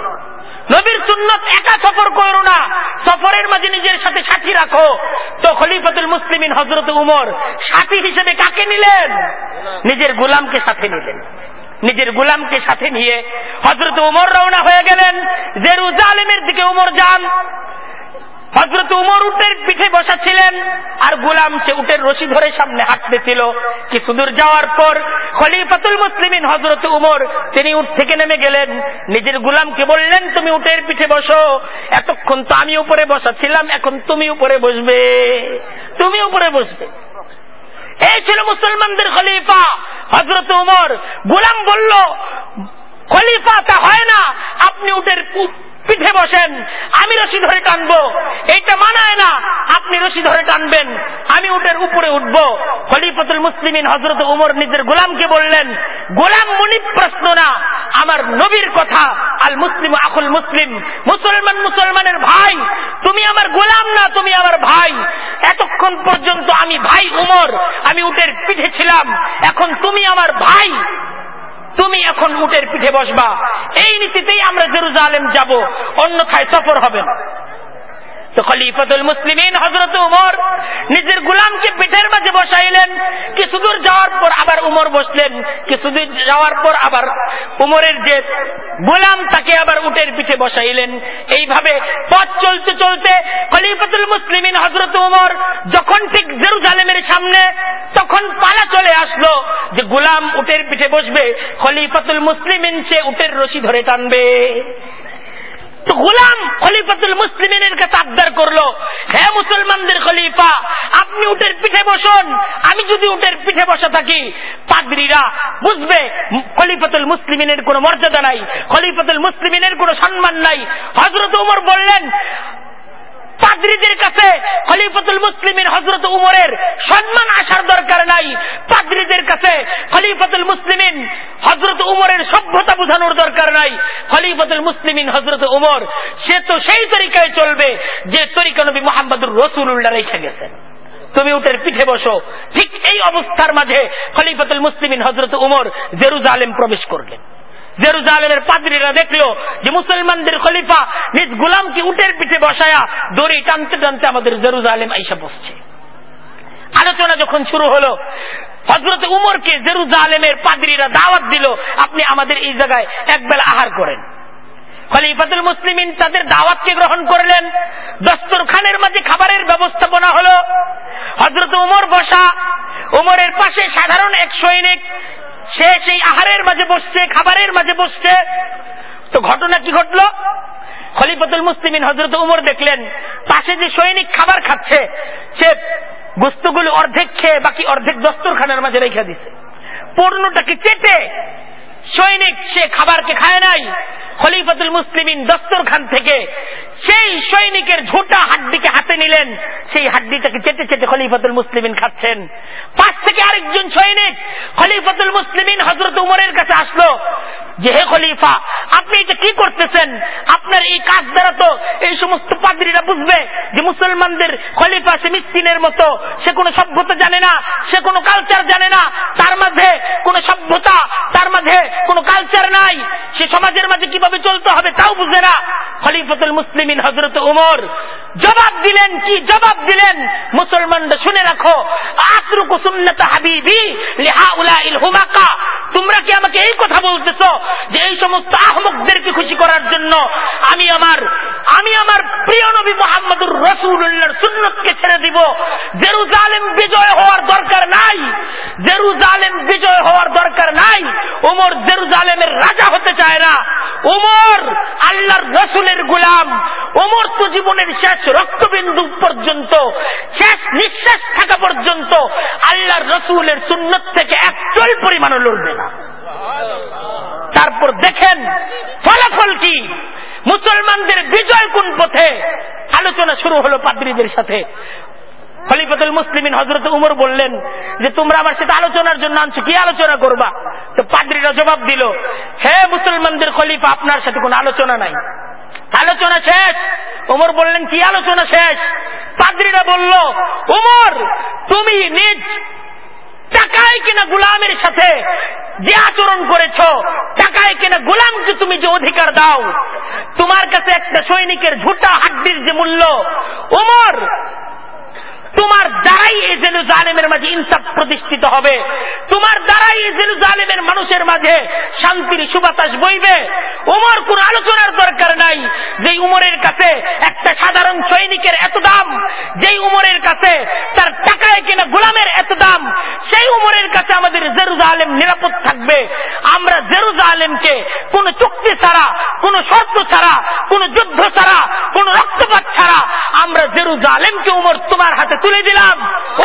নবীর সুন্নত একা সফর করো না, সফরের মাঝে নিজের সাথে সাথী রাখো। তো খলিফাতুল মুসলিমিন হজরত উমর সাথী হিসেবে কাকে নিলেন? নিজের গুলামকে সাথে নিলেন। নিজের গুলামকে সাথে নিয়ে হজরত উমর রওনা হয়ে গেলেন। জেরুজালেমের দিকে উমর যান। হজরত উমর উটের পিঠে বসা ছিলেন আর গুলাম সে উটের রশি ধরে সামনে হাঁটতেছিল। কিছু দূর যাওয়ার পর খলিফাতুল মুসলিমিন হজরত উমর, তিনি উঠ থেকে নেমে গেলেন। নিজের গুলামকে বললেন, তুমি উটের পিঠে বসো। এতক্ষণ তো আমি উপরে বসা ছিলাম এখন তুমি উপরে বসবে। তুমি উপরে বসবে। এই ছিল মুসলমানদের খলিফা হজরত উমর। গুলাম বলল, খলিফা তা হয় না, আপনি উটের পিঠে বসেন। আমি রশি ধরে টানবো। এইটা মানায় না। আপনি রশি ধরে টানবেন। আমি উটের উপরে উঠবো। খলিফতুল মুসলিমিন হজরত উমর নিজের গোলামকে বললেন, গোলাম মনি প্রশ্ন না। আমার নবীর কথা, আল মুসলিম আকুল মুসলিম। মুসলমান মুসলমানের ভাই। তুমি আমার গোলাম না, তুমি আমার ভাই। এতক্ষণ পর্যন্ত আমি ভাই উমর। আমি উটের পিঠে ছিলাম। এখন তুমি আমার ভাই। তুমি এখন উটের পিঠে বসবা। এই নীতিতেই আমরা জেরুজা জেরুজালেম যাব, অন্যথায় সফর হবে না। তো খলিফাতুল মুসলিমিন হজরত উমর নিজের গুলামকে পিঠের মাঝে বসাইলেন। কিছু দূর যাওয়ার পর আবার উমর বসলেন। কিছু দূর যাওয়ার পর আবার উমরের যে গোলাম, তাকে আবার উটের পিঠে বসাইলেন। এইভাবে পথ চলতে চলতে খলিফাতুল মুসলিমিন হজরত উমর যখন ঠিক জেরুজালেমের সামনে, তখন পালা চলে আসলো যে গোলাম উটের পিঠে বসবে, খলিফাতুল মুসলিমিন সে উটের রশি ধরে টানবে। গোলাম খলিফাতুল মুসলিমের কাছে আবদার করল। হে মুসলমানদের খলিফা, আপনি উটের পিঠে বসুন। আমি যদি উটের পিঠে বসে থাকি, পাদ্রীরা বুঝবে, খলিফাতুল মুসলিমের কোনো মর্যাদা নাই, খলিফাতুল মুসলিমিনের কোনো সম্মান নাই। হজরত উমর বললেন পাদ্রীদের কাছে খলিফাতুল মুসলিমের হজরত উমরের সম্মান আসার দরকার নাই। পাদ্রীদের কাছে খলিফাতুল মুসলিমিন হজরত উমরের সভ্যতা বোঝানোর দরকার নাই। খলিফাতুল মুসলিমিন হজরত উমর, সে তো সেই তরিকায় চলবে যে তরিকা নবী মোহাম্মদুর রসুল্লাহ রেখে গেছেন। তুমি উটের পিঠে বসো। ঠিক এই অবস্থার মাঝে খলিফাতুল মুসলিমিন হজরত উমর জেরুজালেম প্রবেশ করলেন। জেরুজালেমের পাদ্রীরা দেখল যে মুসলমানদের খলিফা নিজ গুলামকে উটের পিঠে বসায়া দড়ি টানতে টানতে আমাদের জেরুজালেম আইসা বসছে। আলোচনা যখন শুরু হলো হজরত উমরকে জেরুজালেমের পাদ্রীরা দাওয়াত দিল, আপনি আমাদের এই জায়গায় একবেলা আহার করেন। খলিফাতুল মুসলিমিন তাদের দাওয়াতকে গ্রহণ করলেন। দস্তরখানের মাঝে খাবারের ব্যবস্থাপনা হলো। হজরত উমর বসা, উমরের পাশে সাধারণ এক সৈনিক সে সেই আহারের মাঝে বসছে, খাবারের মাঝে বসছে, তো ঘটনা কি ঘটলো? খলিফাতুল মুসলিমিন হজরত উমর দেখলেন, পাশে যে সৈনিক খাবার খাচ্ছে, সে বস্তুগুলো অর্ধেক খেয়ে বাকি অর্ধেক দস্তরখানার মাঝে রেখে দিছে। পূর্ণটাকে চেটে সৈনিক সে খাবারকে খায় নাই। খলিফাতুল মুসলিমিন দস্তরখান থেকে সেই সৈনিকের ঝোটা হাড্ডিকে হাতে নিলেন। হাড্ডিটাকে চেটে চেটে খলিফাতুল মুসলিম খাচ্ছেন। পাশ থেকে আরেকজন সৈনিক খলিফাতুল মুসলিমিন হজরত উমরের কাছে আসলো যে, হে খলিফা, আপনি এটা কি করতেছেন? আপনার এই কাজ দ্বারা তো এই সমস্ত পাদ্রীরা বুঝবে যে মুসলমানদের খলিফা সে মিসকিনের মতো। সে কোনো সভ্যতা জানে না, সে কোনো কালচার জানে না। তার মাঝে কোনো সভ্যতা, তার মাঝে কোনো কালচার নাই। সে সমাজের মাঝে কীভাবে চলতে হবে তাও বুঝে না। খলিফাতুল মুসলিমিন হজরত উমর জবাব দিলেন কি জবাব দিলেন? মুসলমানরা শুনে রাখো আসরুকু সুন্নত হাবিবি লিহা উলা ইল হুমাকা। তোমরা কি আমাকে এই কথা বলতেছ যে এই সমস্ত আহমকদেরকে খুশি করার জন্য আমি আমার আমি আমার প্রিয় নবী মোহাম্মদুর রসুল্লাহর সুন্নতকে ছেড়ে দিব। জেরুজালেম বিজয় হওয়ার দরকার নাই। জেরুজালেম বিজয় হওয়ার দরকার নাই। ওমর জেরুজালেমের রাজা হতে চায় না। ওমর আল্লাহর রসুলের গুলাম। ওমর তো জীবনের শেষ রক্তবিন্দু পর্যন্ত, শেষ নিঃশ্বাস থাকা পর্যন্ত আল্লাহর রসুলের সুন্নত থেকে এক চল পরিমাণও লড়বে না। তারপর দেখেন ফলাফল কি? মুসলমানদের বিজয় কোন পথে? আলোচনা শুরু হলো পাদ্রীদের সাথে। খলিফাতুল মুসলিমিন হজরত উমর বললেন যে, তোমরা আমার সাথে আলোচনার জন্য আনছো, কি আলোচনা করবা? তো পাদ্রীরা জবাব দিল, হে মুসলমানদের খলিফা, আপনার সাথে কোনো আলোচনা নাই। আলোচনা শেষ। উমর বললেন, কি আলোচনা শেষ? পাদ্রীরা বলল, উমর, তুমি নিজ টাকায় কিনা গুলামের সাথে যে আচরণ করেছ, টাকায় কিনা গোলামকে তুমি যে অধিকার দাও, তোমার কাছে একটা সৈনিকের ঝুটা হাড্ডির যে মূল্য উমর তোমার দ্বারাই এই জেলু জালেমের মাঝে ইনসাফ প্রতিষ্ঠিত হবে। তোমার দ্বারাই এই জেলু জালেমের মানুষের মাঝে শান্তির সুবাতাস বইবে। উমর কোন আলোচনার দরকার নাই যে উমরের কাছে একটা সাধারণ সৈনিকের এত দাম যেই উমরের কাছে তার টাকায় কিনা গোলামের এত দাম সেই উমরের কাছে আমাদের জেরুজালেম নিরাপদ থাকবে। আমরা জেরুজালেমকে কোন চুক্তি ছাড়া, কোন শর্ত ছাড়া, কোন যুদ্ধ ছাড়া, কোন রক্তপাত ছাড়া আমরা জেরুজালেমকে উমর তোমার হাতে তুলে দিলাম।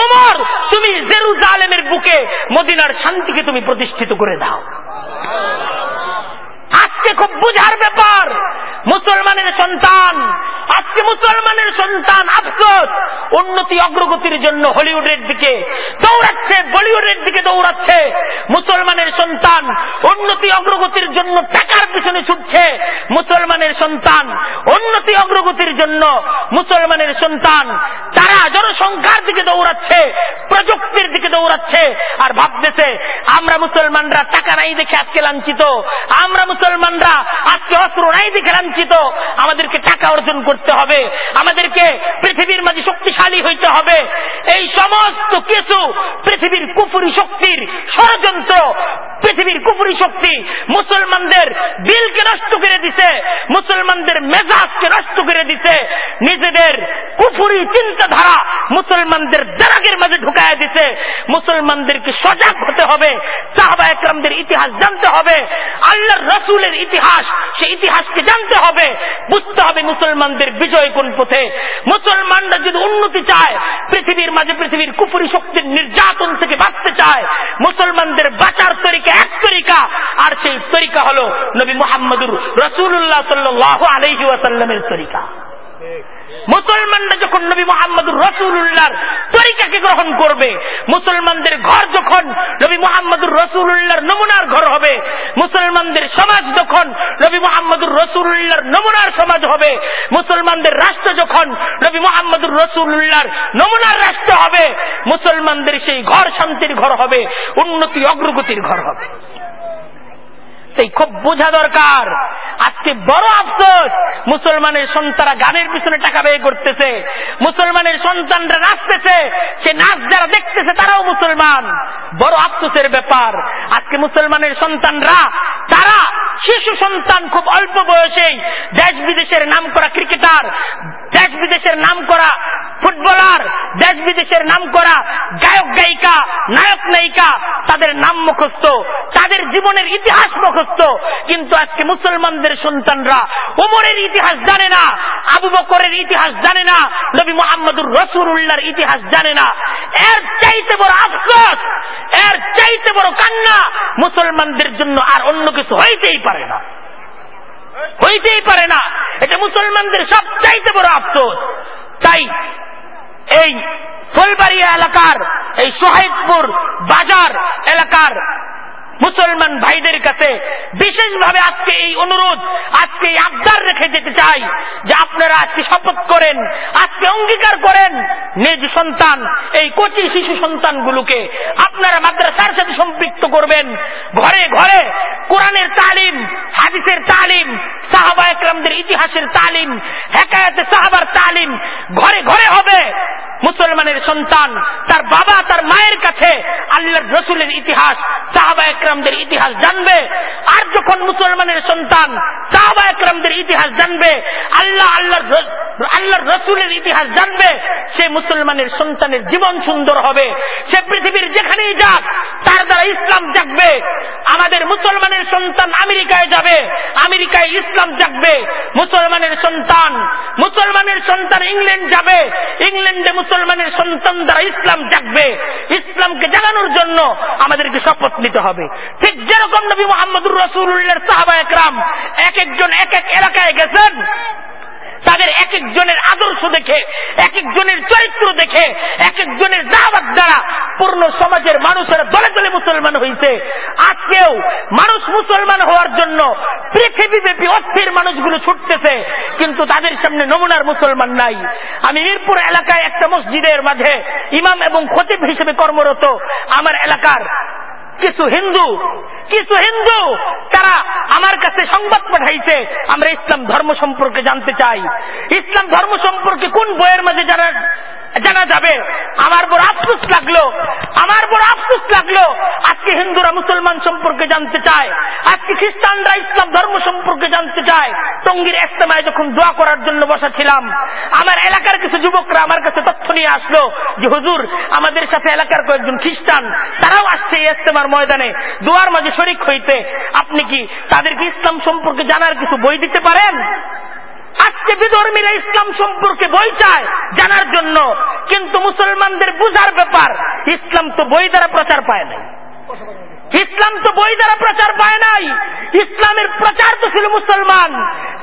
ওমর তুমি জেরুজালেমের বুকে মদিনার শান্তিকে তুমি প্রতিষ্ঠিত করে দাও। আজকে খুব বুঝার ব্যাপার, মুসলমানের সন্তান আজকে মুসলমানের সন্তান আফসোস। উন্নতি অগ্রগতির জন্য হলিউডের দিকে দৌড়াচ্ছে, বলিউডের দিকে দৌড়াচ্ছে। মুসলমানের সন্তান উন্নতি অগ্রগতির জন্য টাকার পিছনে ছুটছে। মুসলমানের সন্তান উন্নতি অগ্রগতির জন্য মুসলমানের সন্তান তারা জনসংখ্যার দিকে দৌড়াচ্ছে, প্রযুক্তির দিকে দৌড়াচ্ছে। আর ভাবতেছে, আমরা মুসলমানরা টাকা নাই দেখে আজকে লাঞ্ছিত। আমরা মুসলমানরা আজকে অস্ত্র নাই দেখে লাঞ্ছিত। আমাদেরকে টাকা অর্জন করতে হবে। আমাদেরকে পৃথিবীর মাঝে শক্তিশালী হইতে হবে। এই সমস্ত কিছু পৃথিবীর কুফুরি শক্তির ষড়যন্ত্র, পৃথিবীর কুফুরি শক্তি মুসলমানদের দিলকে নষ্ট করে দিছে, মুসলমানদের মেজাজকে নষ্ট করে দিছে, নিজেদের কুফুরি চিন্তাধারা মুসলমানদের দারাগের মাঝে ঢুকায় দিছে। মুসলমানদেরকে সজাগ হতে হবে, সাহাবা একরামদের ইতিহাস জানতে হবে, আল্লাহর রসুলের ইতিহাস, সেই ইতিহাসকে জানতে হবে, বুঝতে হবে মুসলমানদের বিজয় কোন পথে মুসলমানরা যদি উন্নতি চায়, পৃথিবীর মাঝে পৃথিবীর কুপুরি শক্তির নির্যাতন থেকে বাঁচতে চায়, মুসলমানদের বাঁচার তরিকা এক তরিকা, আর সেই তরিকা হলো নবী মোহাম্মদুর রসুল্লাহ সাল্লাহ আলহি ওয়াসাল্লামের তরিকা। মুসলমানরা যখন নবী মোহাম্মদুর রসুল্লাহর তরিকাকে গ্রহণ করবে, মুসলমানদের ঘর যখন নবী মোহাম্মদুর রসুল্লাহর নমুনার ঘর হবে, মুসলমানদের সমাজ যখন নবী মোহাম্মদুর রসুল্লাহর নমুনার সমাজ হবে, মুসলমানদের রাষ্ট্র যখন নবী মোহাম্মদুর রসুল্লাহর নমুনার রাষ্ট্র হবে, মুসলমানদের সেই ঘর শান্তির ঘর হবে, উন্নতি অগ্রগতির ঘর হবে। সেই খুব বোঝা দরকার। আজকে বড় আফসোস, মুসলমানের সন্তানরা গানের পিছনে টাকা ব্যয় করতেছে। মুসলমানের সন্তানরা নাচতেছে, সে নাচ যারা দেখতেছে তারাও মুসলমান। বড় আফসোসের ব্যাপার। আজকে মুসলমানের সন্তানরা, তারা শিশু সন্তান খুব অল্প বয়সেই দেশ বিদেশের নাম করা ক্রিকেটার, দেশ বিদেশের নাম করা ফুটবলার, দেশ বিদেশের নাম করা গায়ক, গায়িকা, নায়ক, নায়িকা, তাদের নাম মুখস্থ, তাদের জীবনের ইতিহাস মুখস্থ। কিন্তু আজকে মুসলমানদের সন্তানরা উমরের ইতিহাস জানে না, আবু বকরের ইতিহাস জানে না, নবী মোহাম্মদুর রসুল্লাহর ইতিহাস জানে না। এর চাইতে বড় আফসোস, এর চাইতে বড় কান্না মুসলমানদের জন্য আর অন্য কিছু হইতেই পারে না। হইতেই পারে না। এটা মুসলমানদের সব চাইতে বড় আফসোস। তাই এই ফুলবাড়িয়া এলাকার, এই সোহাইদপুর বাজার এলাকার মুসলমান ভাইদের কাছে বিশেষভাবে আজকে এই অনুরোধ, আজকে এই আবদার রেখে যেতে চাই যে আপনারা আজকে শপথ করেন, আজকে অঙ্গীকার করেন নিজ সন্তান, এই কচি শিশু সন্তানগুলোকে আপনারা মাদ্রাসার সাথে সম্পৃক্ত করবেন। ঘরে ঘরে কোরআনের তালিম, হাদিসের তালিম, সাহাবা একরামদের ইতিহাসের তালিম, হেকায়াতে সাহাবার তালিম, ঘরে ঘরে হবে মুসলমানের সন্তান, তার বাবা, তার মায়ের কাছে আল্লাহর রসুলের ইতিহাস, সাহাবা একরামদের ইতিহাস জানবে। আর যখন মুসলমানের সন্তান সাহাবা একরামদের ইতিহাস জানবে, আল্লাহ আল্লাহর আল্লাহর রসুলের ইতিহাস জানবে, সে মুসলমানের সন্তানের জীবন সুন্দর হবে। সে পৃথিবীর যেখানেই যাক, তার দ্বারা ইসলাম জাগবে। আমাদের মুসলমানের সন্তান আমেরিকায় যাবে, আমেরিকায় ইসলাম জাগবে। মুসলমানের সন্তান মুসলমানের সন্তান ইংল্যান্ড যাবে। ইংল্যান্ডে মুসলমানের সন্তান দ্বারা ইসলাম জাগবে। ইসলামকে জাগানোর জন্য আমাদেরকে শপথ নিতে হবে। ঠিক যেরকম নবী মোহাম্মদুর রসুল্লাহ সাহাবা একরাম এক একজন এক এক এলাকায় গেছেন, তাদের এক একজনের আদর্শ দেখে এক একজনের চরিত্র দেখে এক একজনের দাওয়াত দ্বারা পূর্ণ সমাজের মানুষের দলে দলে মুসলমান হয়েছে আজকেও মানুষ মুসলমান হওয়ার জন্য পৃথিবীব্যাপী অস্থির মানুষগুলো ছুটতেছে, কিন্তু তাদের সামনে নমুনার মুসলমান নাই। আমি মিরপুর এলাকায় একটা মসজিদের মাঝে ইমাম এবং খতিব হিসেবে কর্মরত। আমার এলাকার কিছু হিন্দু কিছু হিন্দু তারা আমার কাছে সংবাদ পাঠাইছে, আমরা ইসলাম ধর্ম সম্পর্কে জানতে চাই। ইসলাম ধর্ম সম্পর্কে কোন বইয়ের মাঝে জানা জানা যাবে? আমার বড় আফসুস লাগল, আমার বড় আফসুস লাগল, আজকে হিন্দুরা মুসলমান সম্পর্কে জানতে চায়, আজকে খ্রিস্টানরা ইসলাম ধর্ম সম্পর্কে জানতে চায়। টঙ্গির একসময় যখন দোয়া করার জন্য বসাছিলাম আমার এলাকার কিছু যুবকরা আমার কাছে তথ্য নিয়ে আসলো যে, হুজুর, আমাদের সাথে এলাকার কয়েকজন খ্রিস্টান, তারাও আসছে এই ইস্তেমার ময়দানে, দোয়ার মাঝে শরিক হইতে আপনি কি তাদেরকে ইসলাম সম্পর্কে জানার কিছু বই দিতে পারেন? আজকে বিধর্মীরা ইসলাম সম্পর্কে বই চায় জানার জন্য, কিন্তু মুসলমানদের বুঝার ব্যাপার, ইসলাম তো বই দ্বারা প্রচার পায় নাই। ইসলাম তো বই দ্বারা প্রচার পায় নাই। ইসলামের প্রচার তো ছিল মুসলমান।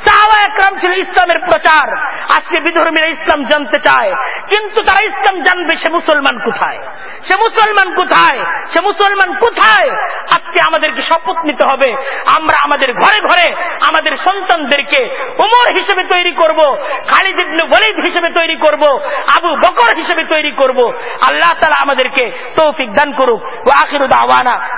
সাহাবা একরাম ছিল ইসলামের প্রচার। আজকে বিধর্মীরা ইসলাম জানতে চায়। কিন্তু তারা ইসলাম জানবে, সে মুসলমান কোথায়? সে মুসলমান কোথায়? সে মুসলমান কোথায়? আজকে আমাদেরকে শপথ নিতে হবে। আমরা আমাদের ঘরে ঘরে আমাদের সন্তানদেরকে উমর হিসেবে তৈরি করব, খালিদ ইবনে ওয়ালিদ হিসেবে তৈরি করব, আবু বকর হিসেবে তৈরি করব। আল্লাহ তাআলা আমাদেরকে তৌফিক দান করুক। ওয়া আখিরু দাওয়ানা